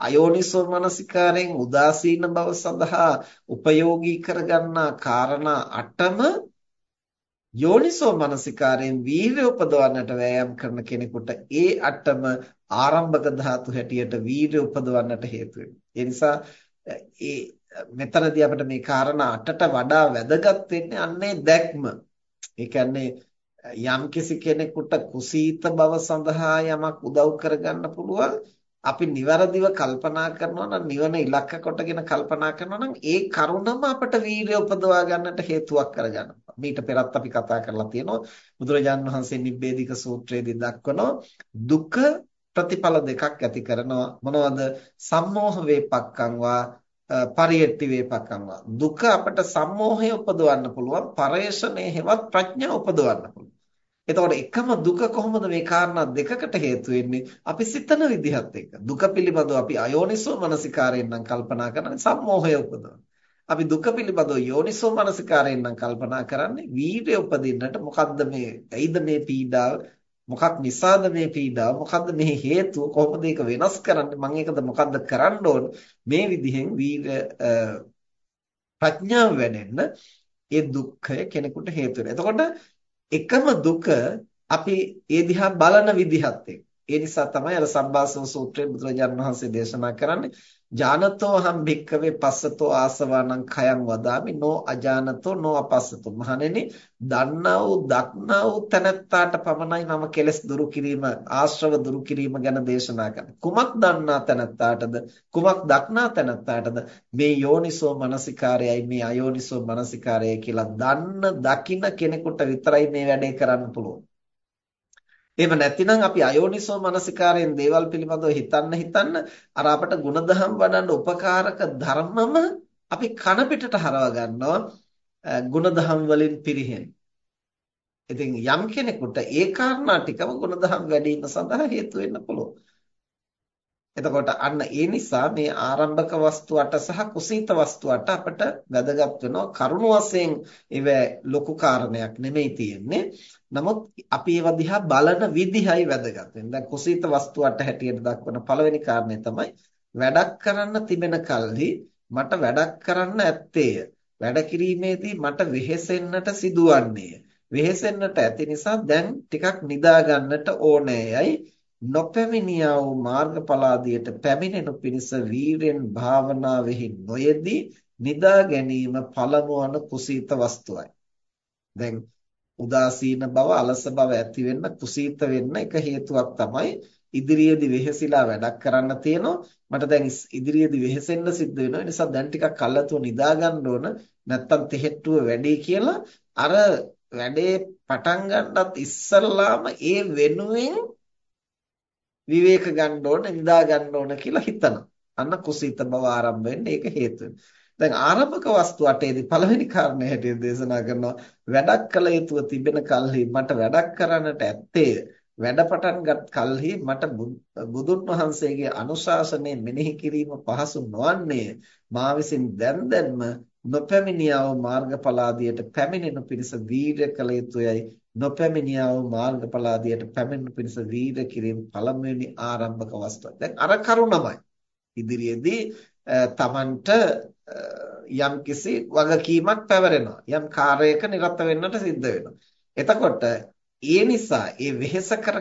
අයෝනිසෝ මනසිකාරයෙන් උදාසීන බව සඳහා උපයෝගී කරගන්නා කාරණා අටම යෝනිසෝ මනසිකාරයෙන් වීර්ය උපදවන්නට වෑයම් කරන කෙනෙකුට ඒ අටම ආරම්භක ධාතු හැටියට වීර්ය උපදවන්නට හේතු වෙනවා. ඒ නිසා ඒ මෙතනදී අපිට මේ කාරණා අටට වඩා වැදගත් වෙන්නේ අන්නේ දැක්ම. ඒ කියන්නේ යම්කිසි කෙනෙකුට කුසීත බව සඳහා යමක් උදව් කරගන්න පුළුවන් අපි નિවරදිව කල්පනා කරනවා නම් නිවන ඉලක්ක කොටගෙන කල්පනා කරනවා නම් ඒ කරුණම අපට වීරිය උපදවා ගන්නට හේතුවක් කරගන්නවා. මීට පෙරත් අපි කතා කරලා තියෙනවා බුදුරජාන් වහන්සේ නිබ්බේධික සූත්‍රයේදී දක්වනවා දුක ප්‍රතිඵල දෙකක් ඇති කරනවා මොනවද සම්මෝහ වේපක්කං වා පරියට්ටි වේපකම්වා. දුක අපට සම්මෝහය උපදවන්න පුළුවන් පරේෂණය හෙවත් ප්‍රඥා උපදවන්න පුළුවන්. එතකොට එකම දුක කොහොමද මේ කාරණා දෙකකට හේතු වෙන්නේ? අපි සිතන විදිහත් එක්ක. දුක පිළිබඳව අපි අයෝනිසෝ මනසිකාරයෙන් නම් කල්පනා කරන්නේ සම්මෝහය උපදවන. අපි දුක පිළිබඳව යෝනිසෝ මනසිකාරයෙන් නම් කල්පනා කරන්නේ වීර්ය උපදින්නට මොකද්ද මේ ඇයිද මේ පීඩාව? මොකක් නිසාද මේ පීඩාව? මොකද්ද මේ හේතුව? කොහොමද ඒක වෙනස් කරන්නේ? මම ඒකද මොකද්ද කරන්න ඕන? මේ විදිහෙන් වීර්ය ප්‍රඥාව වැඩෙන්න ඒ දුක්ඛය කෙනෙකුට හේතු වෙනවා. එතකොට එකම දුක අපි ඒ දිහා බලන විදිහත් එක්ක. ඒ නිසා තමයි අර සම්බාසව සූත්‍රයේ බුදුරජාණන් වහන්සේ දේශනා කරන්නේ ජානතෝ හම් භික්කවේ පස්සතෝ ආසවානං khයං වදාමි. නෝ අජානතෝ නෝ අපස්සතෝ. මහණෙනි දන්නා වූ දක්නා වූ තැනැත්තාට පමණයි මම කෙලස් දුරු කිරීම ආශ්‍රව දුරු කිරීම ගැන දේශනා කරන්නේ. කුමක් දන්නා තැනැත්තාටද? කුමක් දක්නා තැනැත්තාටද? මේ යෝනිසෝ මනසිකාරයයි මේ අයෝනිසෝ මනසිකාරයයි කියලා දන්න දකින කෙනෙකුට විතරයි මේ වැඩේ කරන්න පුළුවන්. එහෙම නැතිනම් අපි අයෝනිසෝ මනසිකාරයෙන් දේවල් පිළිබඳව හිතන්න හිතන්න අර අපට ಗುಣධම් වඩන්න උපකාරක ධර්මම අපි කන පිටට හරව ගන්නවා ಗುಣධම් වලින් පිරිහෙන. ඉතින් යම් කෙනෙකුට ඒ කාරණා ටිකම ಗುಣධම් වැඩි වීම සඳහා හේතු වෙන්න පුළුවන්. එතකොට අන්න ඒ නිසා මේ ආරම්භක වස්තුවට සහ කුසීත වස්තුවට අපට වැදගත් වෙනවා කරුණ වශයෙන් ඒව ලොකු කාරණයක් නෙමෙයි තියෙන්නේ. නමුත් අපි ඒව දිහා බලන විදිහයි වැදගත් වෙන්නේ. දැන් කුසීත වස්තුවට හැටියට දක්වන පළවෙනි කාරණය තමයි වැඩක් කරන්න තිබෙන කල්හි මට වැඩක් කරන්න ඇත්තේය. වැඩ කිරීමේදී මට වෙහෙසෙන්නට සිදුවන්නේය. වෙහෙසෙන්නට ඇති නිසා දැන් ටිකක් නිදා ගන්නට ඕනෑයයි නොපැමිණියා වූ මාර්ගඵලාදියට පැමිණෙනු පිණිස වීරෙන් භාවනාවෙහි නොයෙදී නිදා ගැනීම පළමුවන කුසීත වස්තුවයි. දැන් උදාසීන බව අලස බව ඇති වෙන්න කුසීත වෙන්න එක හේතුවක් තමයි ඉදිරියේදී වෙහෙසිලා වැඩක් කරන්න තියෙනවා. මට දැන් ඉදිරියේදී වෙහෙසෙන්න සිද්ධ වෙනවා. ඒ නිසා දැන් ටිකක් කල්ලාතුව නිදා ගන්න ඕන. නැත්තම් තෙහෙට්ටුව වැඩි කියලා අර වැඩේ පටන් ගන්නත් ඉස්සල්ලාම ඒ වෙනුවෙන් විවේක ගන්න ඕන නිදා ගන්න ඕන කියලා හිතනවා. අන්න කුසීත බව ආරම්භ වෙන්නේ ඒක හේතුවෙන්. දැන් ආරම්භක වස්තු අටේදී පළවෙනි කාරණේ හැටියට දේශනා කරනවා වැඩක් කළ යුතුව තිබෙන කල්හි මට වැඩක් කරන්නට ඇත්තේ වැඩ පටන් ගත් කල්හි මට බුදුන් වහන්සේගේ අනුශාසනය මෙනෙහි කිරීම පහසු නොවන්නේ මා විසින් දැන් දැන්ම නොපැමිණියව මාර්ගඵලාදියට පැමිණෙනු පිණිස වීර්ය කළ යුතුයයි නොපැමිණියා වූ මාර්ගඵලාදියට පැමිණෙනු පිණිස වීර කිරීම පළමුවෙනි ආරම්භක අවස්ථාව. දැන් අර කරුණමයි. ඉදිරියේදී තමන්ට යම්කිසි වගකීමක් පැවරෙනවා. යම් කාර්යයක නිරත වෙන්නට සිද්ධ වෙනවා. එතකොට ඒ නිසා ඒ වෙහෙසකර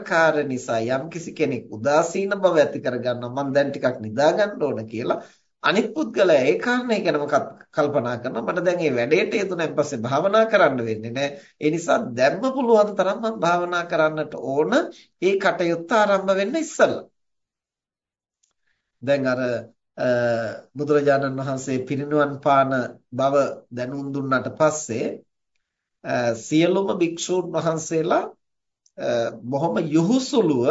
නිසා යම්කිසි කෙනෙක් උදාසීන බව ඇති කරගන්නවා මම දැන් ටිකක් නිදා ගන්න ඕන කියලා අනිත් පුද්ගලයා ඒ කාරණේ ගැන මොකක් කල්පනා කරනවා? මට දැන් මේ වැඩේට යෙදුණාන් පස්සේ භාවනා කරන්න වෙන්නේ නැහැ ඒ නිසා දැම්ම පුළුවන් තරම් මම භාවනා කරන්නට ඕන ඒ කටයුත්ත ආරම්භ වෙන්න ඉස්සෙල්ලා. දැන් අර බුදුරජාණන් වහන්සේ පිරිනුවන් පාන බව දැනුම් දුන්නාට පස්සේ සියලුම භික්ෂූන් වහන්සේලා බොහොම යහුසුලුව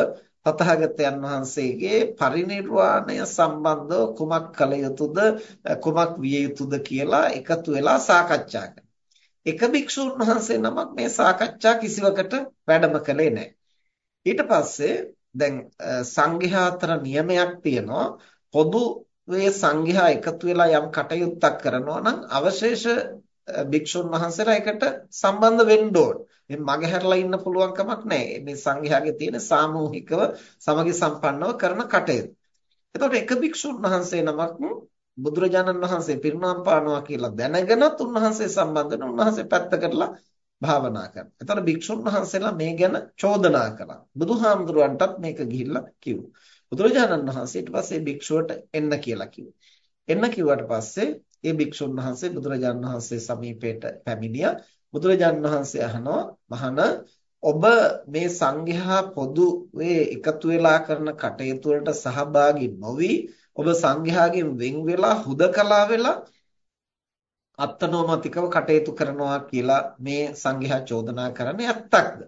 තථාගතයන් වහන්සේගේ පරිනිර්වාණය සම්බන්ධව කුමක් කළ යුතුද කුමක් විය යුතුද කියලා එකතු වෙලා සාකච්ඡා එක භික්ෂුන් වහන්සේ නමක් මේ සාකච්ඡා කිසිවකට වැඩම කළේ නැහැ. ඊට පස්සේ දැන් සංඝයා අතර නියමයක් තියෙනවා පොදු වේ සංඝයා එකතු වෙලා යම් කටයුත්තක් කරනවා නම් අවශේෂ භික්ෂුන් වහන්සේලා එකට සම්බන්ධ වෙන්න ඕන. මේ මගහැරලා ඉන්න පුළුවන් කමක් නැහැ. මේ සංඝයාගේ තියෙන සාමූහිකව සමගි සම්පන්නව කරන කටයුතු. එතකොට එක භික්ෂුන් වහන්සේ නමක් බුදුරජාණන් වහන්සේ පිරිනමම් පානවා කියලා දැනගෙනත් උන්වහන්සේ සම්බන්ධ වෙන උන්වහන්සේ පැත්තකටලා භාවනා කරනවා. එතකොට භික්ෂුන් වහන්සේලා මේ ගැන චෝදනා කළා. බුදුහාමුදුරුවන්ටත් මේක ගිහිල්ලා කිව්වා. බුදුරජාණන් වහන්සේ ඊට පස්සේ භික්ෂුවට එන්න කියලා කිව්වා. එන්න කිව්වට පස්සේ ඒ භික්ෂුන් වහන්සේ බුදුරජාණන් වහන්සේ සමීපයට පැමිණියා. බුදුරජාණන් වහන්සේ අහනවා මහණ ඔබ මේ සංඝයා පොදුවේ එකතු වෙලා කරන කටයුතු වලට සහභාගී නොවි? ඔබ සංඝයාගෙන් වෙන් වෙලා හුදකලා වෙලා අත්නෝමතිකව කටයුතු කරනවා කියලා මේ සංඝයා චෝදනා කරන්නේ ඇත්තක්ද?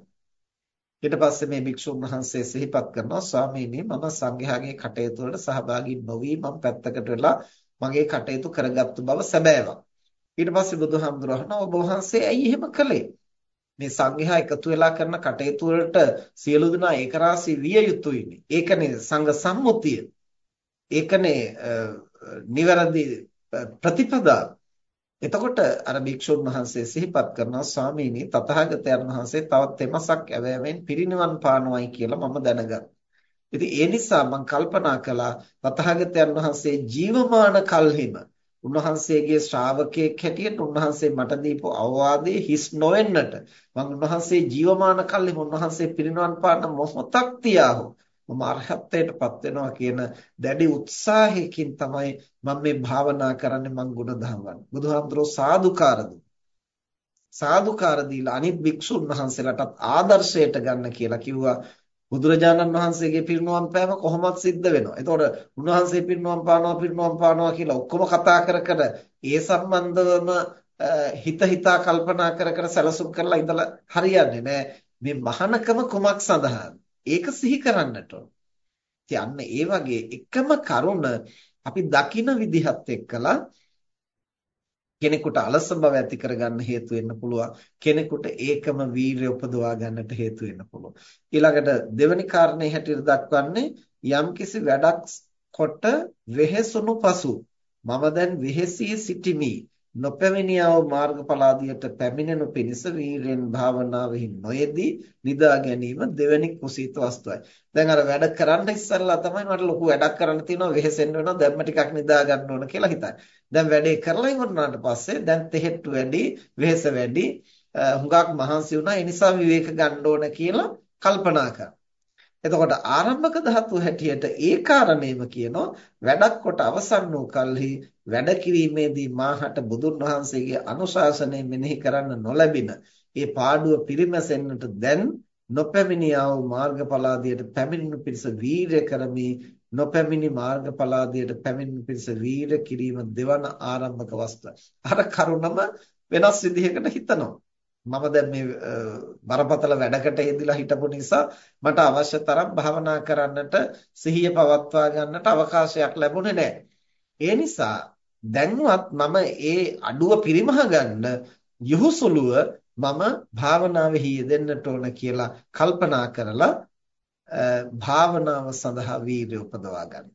ඊට පස්සේ මේ භික්ෂුන් වහන්සේ සිහිපත් කරනවා ස්වාමීනි මම සංඝයාගේ කටයුතු වලට සහභාගී නොවි. මම පැත්තකට වෙලා මගේ කටයුතු කරගත්තු බව සැබෑවක්. ඊට පස්සේ බුදුහාමුදුරුවෝ අහනවා ඔබ වහන්සේ ඇයි එහෙම කළේ? මේ සංඝයා එකතු වෙලා කරන කටයුතු වලට සියලු දෙනා ඒකරාශී විය යුතුයිනේ. ඒකනේ සංඝ සම්මුතිය. ඒකනේ නිවැරදි ප්‍රතිපදාව. එතකොට අර භික්ෂුන් වහන්සේ සිහිපත් කරනවා ස්වාමීනි තථාගතයන් වහන්සේ තවත් තෙමසක් ඇවෑමෙන් පිරිනිවන් පානවයි කියලා මම දැනගත්තා. ඉතින් ඒ නිසා මම කල්පනා කළා තථාගතයන් වහන්සේ ජීවමාන කල්හිම උන්වහන්සේගේ ශ්‍රාවකයෙක් හැටියට උන්වහන්සේ මට දීපු අවවාදයේ හිස් නොවෙන්නට මම උන්වහන්සේ ජීවමාන කල්හි උන්වහන්සේ පිරිනිවන් පාන මොහොතක් තියාහු මම අරහත්ත්වයටපත් වෙනවා කියන දැඩි උත්සාහයකින් තමයි මම මේ භාවනා කරන්නේ මං ගුණධම් වන්න. බුදුහාමුදුරෝ සාදුකාර සාදුකාර දීලා අනිත් භික්ෂුන් වහන්සේලාටත් ආදර්ශයට ගන්න කියලා කිව්වා. බුදුරජාණන් වහන්සේගේ පිරිනුවම් පෑම කොහොමද සිද්ධ වෙනවා. එතකොට උන්වහන්සේ පිරිනුවම් පානවා පිරිනුවම් පානවා කියලා ඔක්කොම කතා කර කර ඒ සම්බන්ධවම හිත හිතා කල්පනා කර කර සැලසුම් කරලා ඉඳලා හරියන්නේ නැහැ. මේ මහානකම කුමක් සඳහාද? ඒක සිහි කරන්නට ඕන. අන්න ඒ වගේ එකම කරුණ අපි දකින විදිහත් එක්කලා කෙනෙකුට අලස බව ඇති කරගන්න හේතු වෙන්න පුළුවන්. කෙනෙකුට ඒකම වීරිය උපදවා ගන්නට හේතු වෙන්න පුළුවන්. ඊළඟට දෙවෙනි කාරණේ හැටියට දක්වන්නේ යම්කිසි වැඩක් කොට වෙහෙසුණු පසු මම දැන් වෙහෙසී සිටිමි. නොපැමිණියව මාර්ගඵල ආදියට පැමිණෙනු පිණිස වීරෙන් භාවනාවෙහි නොයෙදී නිදා ගැනීම දෙවැනි කුසීත වස්තුවයි. දැන් අර වැඩ කරන්න ඉස්සරලා තමයි මට ලොකු වැඩක් කරන්න තියෙනවා. වෙහෙසෙන්න වෙනවා. දැම්ම ටිකක් නිදා ගන්න ඕන කියලා හිතන්නේ. දැන් වැඩේ කරලා ඉවරනාට පස්සේ දැන් තෙහෙට්ටු වැඩි, වෙහෙස වැඩි, හුඟක් මහන්සි වුණා. ඒ නිසා විවේක ගන්න ඕන කියලා කල්පනා කරනවා. එතකොට ආරම්භක ධාතුව හැටියට ඒ කාරණේම කියනවා වැඩක් කොට අවසන් වූ කලෙහි වැඩ කිරීමේදී මාහට බුදුන් වහන්සේගේ අනුශාසනය මෙනෙහි කරන්න නොලැබින ඒ පාඩුව පිරිමැසෙන්නට දැන් නොපැමිණියා වූ මාර්ගඵලාදියට පැමිණෙනු පිණිස වීරය කරමි නොපැමිණි මාර්ගඵලාදියට පැමිණෙනු පිණිස වීර කිරීම දෙවන ආරම්භක වස්තුව. අර කරුණම වෙනස් විදිහකට හිතනවා. මම දැන් මේ බරපතල වැඩකට යෙදিলা හිටපු නිසා මට අවශ්‍ය තරම් භාවනා කරන්නට සිහිය පවත්වා ගන්නට අවකාශයක් ලැබුණේ නැහැ. ඒ නිසා දැන්වත් මම ඒ අඩුව පිරිමහ ගන්න යහුසුලුව මම භාවනාවෙහි යෙදෙන්නට ඕන කියලා කල්පනා කරලා භාවනාව සඳහා වීර්ය උපදවා ගන්න.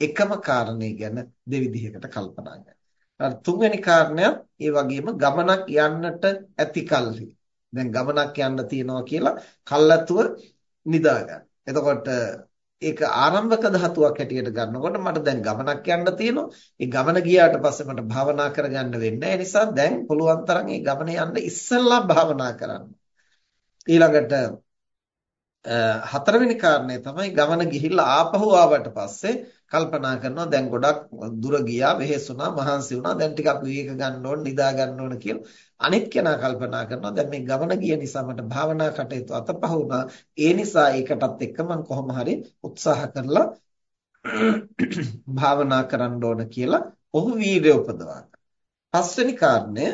එකම කාරණේ ගැන දෙවිධයකට කල්පනා කරන්න. තුන්වෙනි කාරණයක් ඒ වගේම ගමනක් යන්නට ඇති කල්හි. දැන් ගමනක් යන්න තියනවා කියලා කල්ැතුව නිදා ගන්න. එතකොට ඒක ආරම්භක ධාතුවක් හැටියට ගන්නකොට මට දැන් ගමනක් යන්න තියෙනවා. ඒ ගමන ගියාට පස්සේ මට භාවනා කරගන්න වෙන්නේ. ඒ නිසා දැන් පුළුවන් තරම් ඒ ගමන යන්න ඉස්සෙල්ලා භාවනා කරන්න. ඊළඟට හතරවෙනි කාරණය තමයි ගමන ගිහිල්ලා ආපහු ආවට පස්සේ කල්පනා කරනවා දැන් ගොඩක් දුර ගියා වෙහෙසුණා මහන්සි වුණා දැන් ටිකක් විවේක ගන්න ඕන නිදා ගන්න ඕන කියලා අනිත් කෙනා කල්පනා කරනවා දැන් මේ ගමන ගිය නිසා මට භාවනා කටයුතු අතපහ වුණා. ඒ නිසා ඒකටත් එක්ක මම කොහොම හරි උත්සාහ කරලා භාවනා කරන්න ඕන කියලා ඔහු වීර්ය උපදවා පස්වෙනි කාරණය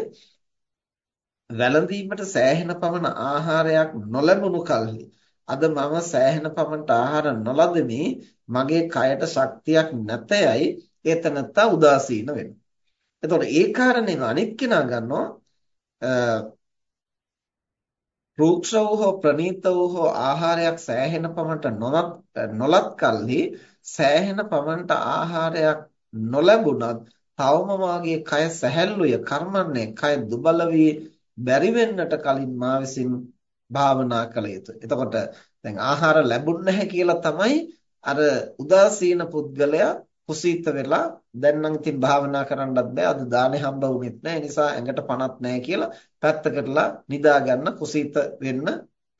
වැළඳීමට සෑහෙන පමණ ආහාරයක් නොලැබුණු කලෙහි අද මම සෑහෙන පමණට ආහාර නොලදෙමි. මගේ කයට ශක්තියක් නැතයයි. ඒතනත්තා උදාසීන වෙනවා. එතකොට ඒ කාරණේම අනිත් කෙනා ගන්නවා. රූක්ෂ වූ හෝ ප්‍රනීත වූ හෝ ආහාරයක් සෑහෙන පමණට නොලත් නොලත් කල්හි සෑහෙන පමණට ආහාරයක් නොලැබුණත් තවම වාගේ කය සැහැල්ලුය කර්මන්නේ කය දුබල වී බැරි වෙන්නට කලින් මා විසින් භාවනා කළ යුතුයි. එතකොට දැන් ආහාර ලැබුණ නැහැ කියලා තමයි අර උදාසීන පුද්ගලයා කුසීත වෙලා දැන් නම් ඉතින් භාවනා කරන්නත් බෑ අද දානේ හම්බ වුනේත් නෑ ඒ නිසා ඇඟට පණක් නෑ කියලා පැත්තකටලා නිදා ගන්න කුසීත වෙන්න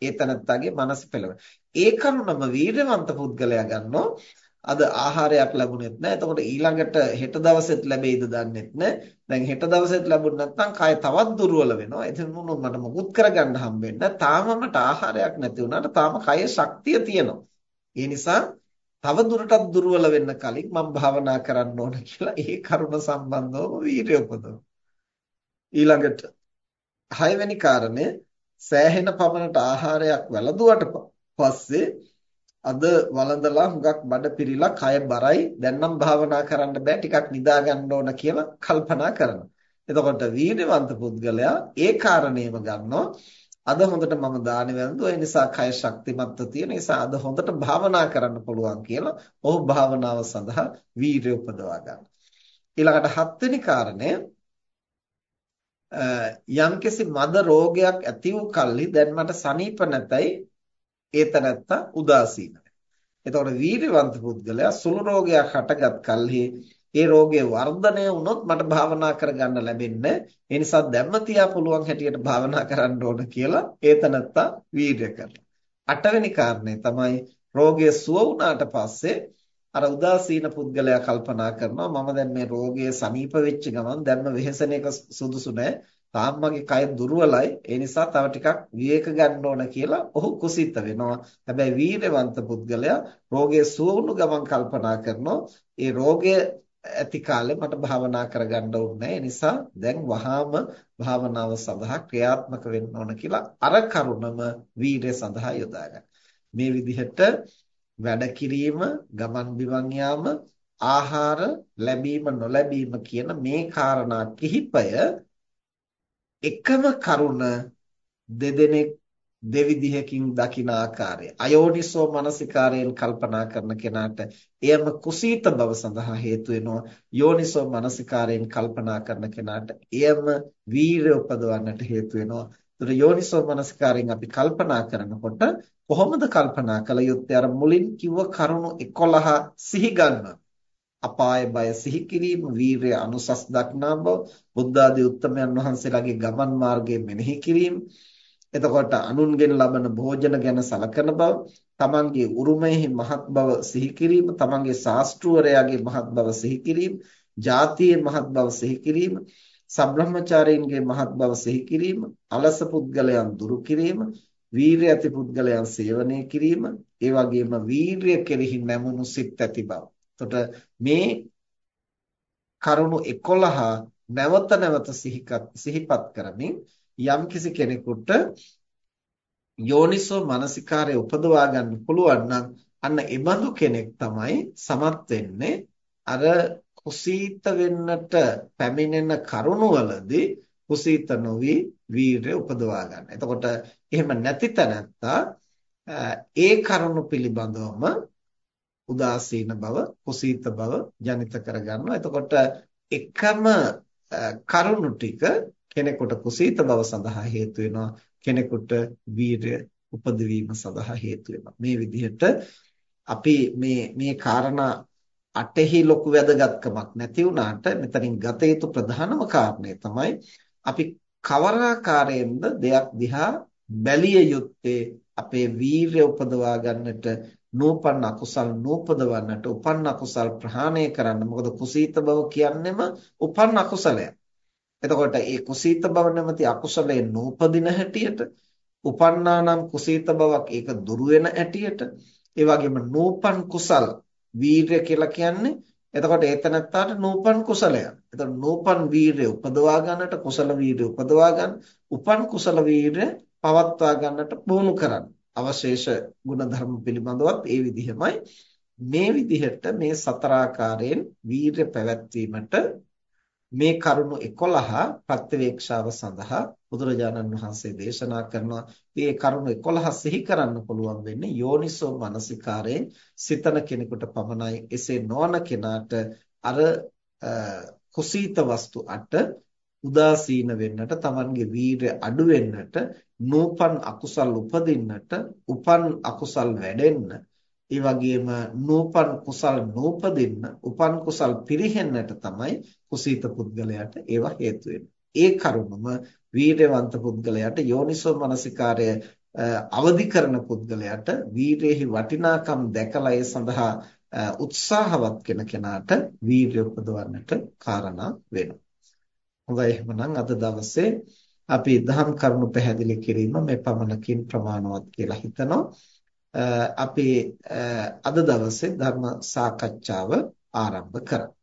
ඒ තනත්තාගේ මනස පෙළවෙන. ඒ කරුණම වීරවන්ත පුද්ගලයා ගන්නෝ අද ආහාරයක් ලැබුණෙත් නැහැ. එතකොට ඊළඟට හෙට දවසෙත් ලැබෙයිද දන්නෙත් නැහැ. දැන් හෙට දවසෙත් ලැබුණ නැත්නම් කය තවත් දුර්වල වෙනවා. එතන මොනොත් මට මොකුත් කරගන්න හම්බෙන්නේ නැහැ. තාම මට ආහාරයක් නැති වුණාට තාම කයේ ශක්තිය තියෙනවා. ඒ නිසා තව දුරටත් දුර්වල වෙන්න කලින් මම භාවනා කරන්න ඕන කියලා ඒ කරුණ සම්බන්ධවම වීර්ය උපදවනවා. ඊළඟට හයවෙනි කාරණය සෑහෙන පමණට ආහාරයක් වැළඳුවට පස්සේ අද වළඳලා හුඟක් බඩ පිරීලා කය බරයි දැන් නම් භාවනා කරන්න බෑ ටිකක් නිදා ගන්න ඕන කියලා කල්පනා කරනවා. එතකොට වීර්යවන්ත පුද්ගලයා ඒ කාරණේම ගන්නවා අද හොඳට මම දානෙ වැළඳුවා ඒ නිසා කය ශක්තිමත්ව තියෙන නිසා අද හොඳට භාවනා කරන්න පුළුවන් කියලා ඔහු භාවනාව සඳහා වීර්ය උපදවා ගන්නවා. ඊළඟට හත්වෙනි කාරණය යම්කිසි මද රෝගයක් ඇති වූ කල්හි දැන් මට සනීප නැතයි ඒතනත්ත උදාසීන එතකොට වීර්යවන්ත පුද්ගලයා සුළු රෝගයක් හටගත් කල්හි ඒ රෝගය වර්ධනය වුණොත් මට භාවනා කරගන්න ලැබෙන්නේ ඒ නිසා දැම්ම තියා පුළුවන් හැටියට භාවනා කරන්න ඕන කියලා ඒතනත්ත වීර්ය කරනවා. අටවෙනි කාරණේ තමයි රෝගය සුව වුණාට පස්සේ අර උදාසීන පුද්ගලයා කල්පනා කරනවා මම දැන් මේ රෝගය සනීප වෙච්ච ගමන් දැන්ම වෙහෙසන එක සුදුසු නෑ. තාම මගේ කය දුර්වලයි. ඒ නිසා තව ටිකක් විවේක ගන්න ඕන කියලා ඔහු කුසිත වෙනවා. හැබැයි වීරවන්ත පුද්ගලයා රෝගය සුව වුණු ගමන් කල්පනා කරනවා ඒ රෝගය ඇති කාලේ මට භාවනා කරගන්න ඕනේ ඒ නිසා දැන් වහාම භාවනාව සඳහා ක්‍රියාත්මක වෙන්න ඕන කියලා අර කරුණම වීරය සඳහා යොදා මේ විදිහට වැඩ කිරීම, ගමන් බිමන් යාම, ආහාර ලැබීම නොලැබීම කියන මේ කාරණා කිහිපය එකම කරුණ දෙදෙනෙක් දෙවිධයකින් දකින ආකාරය. අයෝනිසෝ මනසිකාරයෙන් කල්පනා කරන කෙනාට එයම කුසීත බව සඳහා හේතු වෙනවා. යෝනිසෝ මනසිකාරයෙන් කල්පනා කරන කෙනාට එයම වීරය උපදවන්නට හේතු වෙනවා. ඒතර යෝනිසෝ මනසිකාරයෙන් අපි කල්පනා කරනකොට කොහොමද කල්පනා කළ යුත්තේ? අර මුලින් කිව්ව කරුණු 11 සිහි ගන්න. අපාය බය සිහි කිරීම, වීරය අනුසස් දක්නා බව, බුද්ධ ආදී උත්තමයන් වහන්සේලාගේ ගමන් මාර්ගයේ මෙනෙහි කිරීම, එතකොට අනුන්ගෙන් ලබන භෝජන ගැන සලකන බව, තමන්ගේ උරුමයෙහි මහත් බව සිහි කිරීම, තමන්ගේ ශාස්ත්‍රවරයාගේ මහත් බව සිහි කිරීම, ජාතියේ මහත් බව සිහි කිරීම, සබ්‍රහ්මචාරීන්ගේ මහත් බව සිහි කිරීම, අලස පුද්ගලයන් දුරු කිරීම, වීරිය ඇති පුද්ගලයන් සේවනය කිරීම ඒ වගේම වීරිය කෙරෙහි නැමුණු සිත් ඇති බව. එතකොට මේ කරුණු 11 නැවත නැවත සිහිපත් කරමින් යම්කිසි කෙනෙකුට යෝනිසෝ මනසිකාරය උපදවා ගන්න පුළුවන් නම් අන්න එබඳු කෙනෙක් තමයි සමත් වෙන්නේ අර කුසීත වෙන්නට පැමිණෙන කරුණවලදී කුසීත නොවි වීරය උපදවා ගන්න. එතකොට එහෙම නැති තැනත්තා ඒ කරුණු පිළිබඳවම උදාසීන බව, කුසීත බව ජනිත කරගන්නවා. එතකොට එකම කරුණු ටික කෙනෙකුට කුසීත බව සඳහා හේතු වෙනවා. කෙනෙකුට වීරය උපදවීම සඳහා හේතු වෙනවා. මේ විදිහට අපි මේ මේ කාරණා අටෙහි ලොකු වැදගත්කමක් නැති වුණාට මෙතනින් ගත යුතු ප්‍රධානම කාරණය තමයි අපි කවර ආකාරයෙන්ද දෙයක් දිහා බැලිය යුත්තේ අපේ වීරය උපදවා ගන්නට නූපන් අකුසල් නූපදවන්නට උපන් අකුසල් ප්‍රහාණය කරන්න මොකද කුසීත බව කියන්නේම උපන් අකුසලයක් එතකොට මේ කුසීත බව නැමැති අකුසලයේ නූපදින හැටියට උපන්නානම් කුසීත බවක් ඒක දුරු වෙන හැටියට ඒ වගේම නූපන් කුසල් වීරය කියලා කියන්නේ එතකොට ඒතනත්තාට නූපන් කුසලයක්. එතකොට නූපන් වීරය උපදවා ගන්නට කුසල වීරය උපදවා ගන්න, උපන් කුසල වීරය පවත්වා ගන්නට පුහුණු කරන්න. අවශේෂ ගුණධර්ම පිළිබඳවත් ඒ විදිහමයි මේ විදිහට මේ සතර ආකාරයෙන් වීරය පැවැත්වීමට මේ කරුණු 11 ප්‍රත්‍යවේක්ෂාව සඳහා බුදුරජාණන් වහන්සේ දේශනා කරනවා. මේ කරුණු 11 සිහි කරන්න පුළුවන් වෙන්නේ යෝනිසෝ මනසිකාරයෙන් සිතන කෙනෙකුට පමණයි. එසේ නොවන කෙනාට අර කුසීත වස්තු අට උදාසීන වෙන්නට, Tamanගේ වීරය අඩු වෙන්නට, නූපන් අකුසල් උපදින්නට, උපන් අකුසල් වැඩෙන්න ඒ වගේම නූපන් කුසල් නූපදින්න උපන් කුසල් පිරිහෙන්නට තමයි කුසීත පුද්ගලයාට ඒවා හේතු ඒ කරුණම වීරවන්ත පුද්ගලයාට යෝනිසෝ මනසිකාරය අවදි කරන පුද්ගලයාට වීරයෙහි වටිනාකම් දැකලා ඒ සඳහා උත්සාහවත් කෙන කෙනාට වීරය උපදවන්නට කාරණා වෙනවා. හොඳයි එහෙනම් අද දවසේ අපි දහම් කරුණු පැහැදිලි කිරීම මේ පමණකින් ප්‍රමාණවත් කියලා හිතනවා. අපි අද දවසේ ධර්ම සාකච්ඡාව ආරම්භ කරමු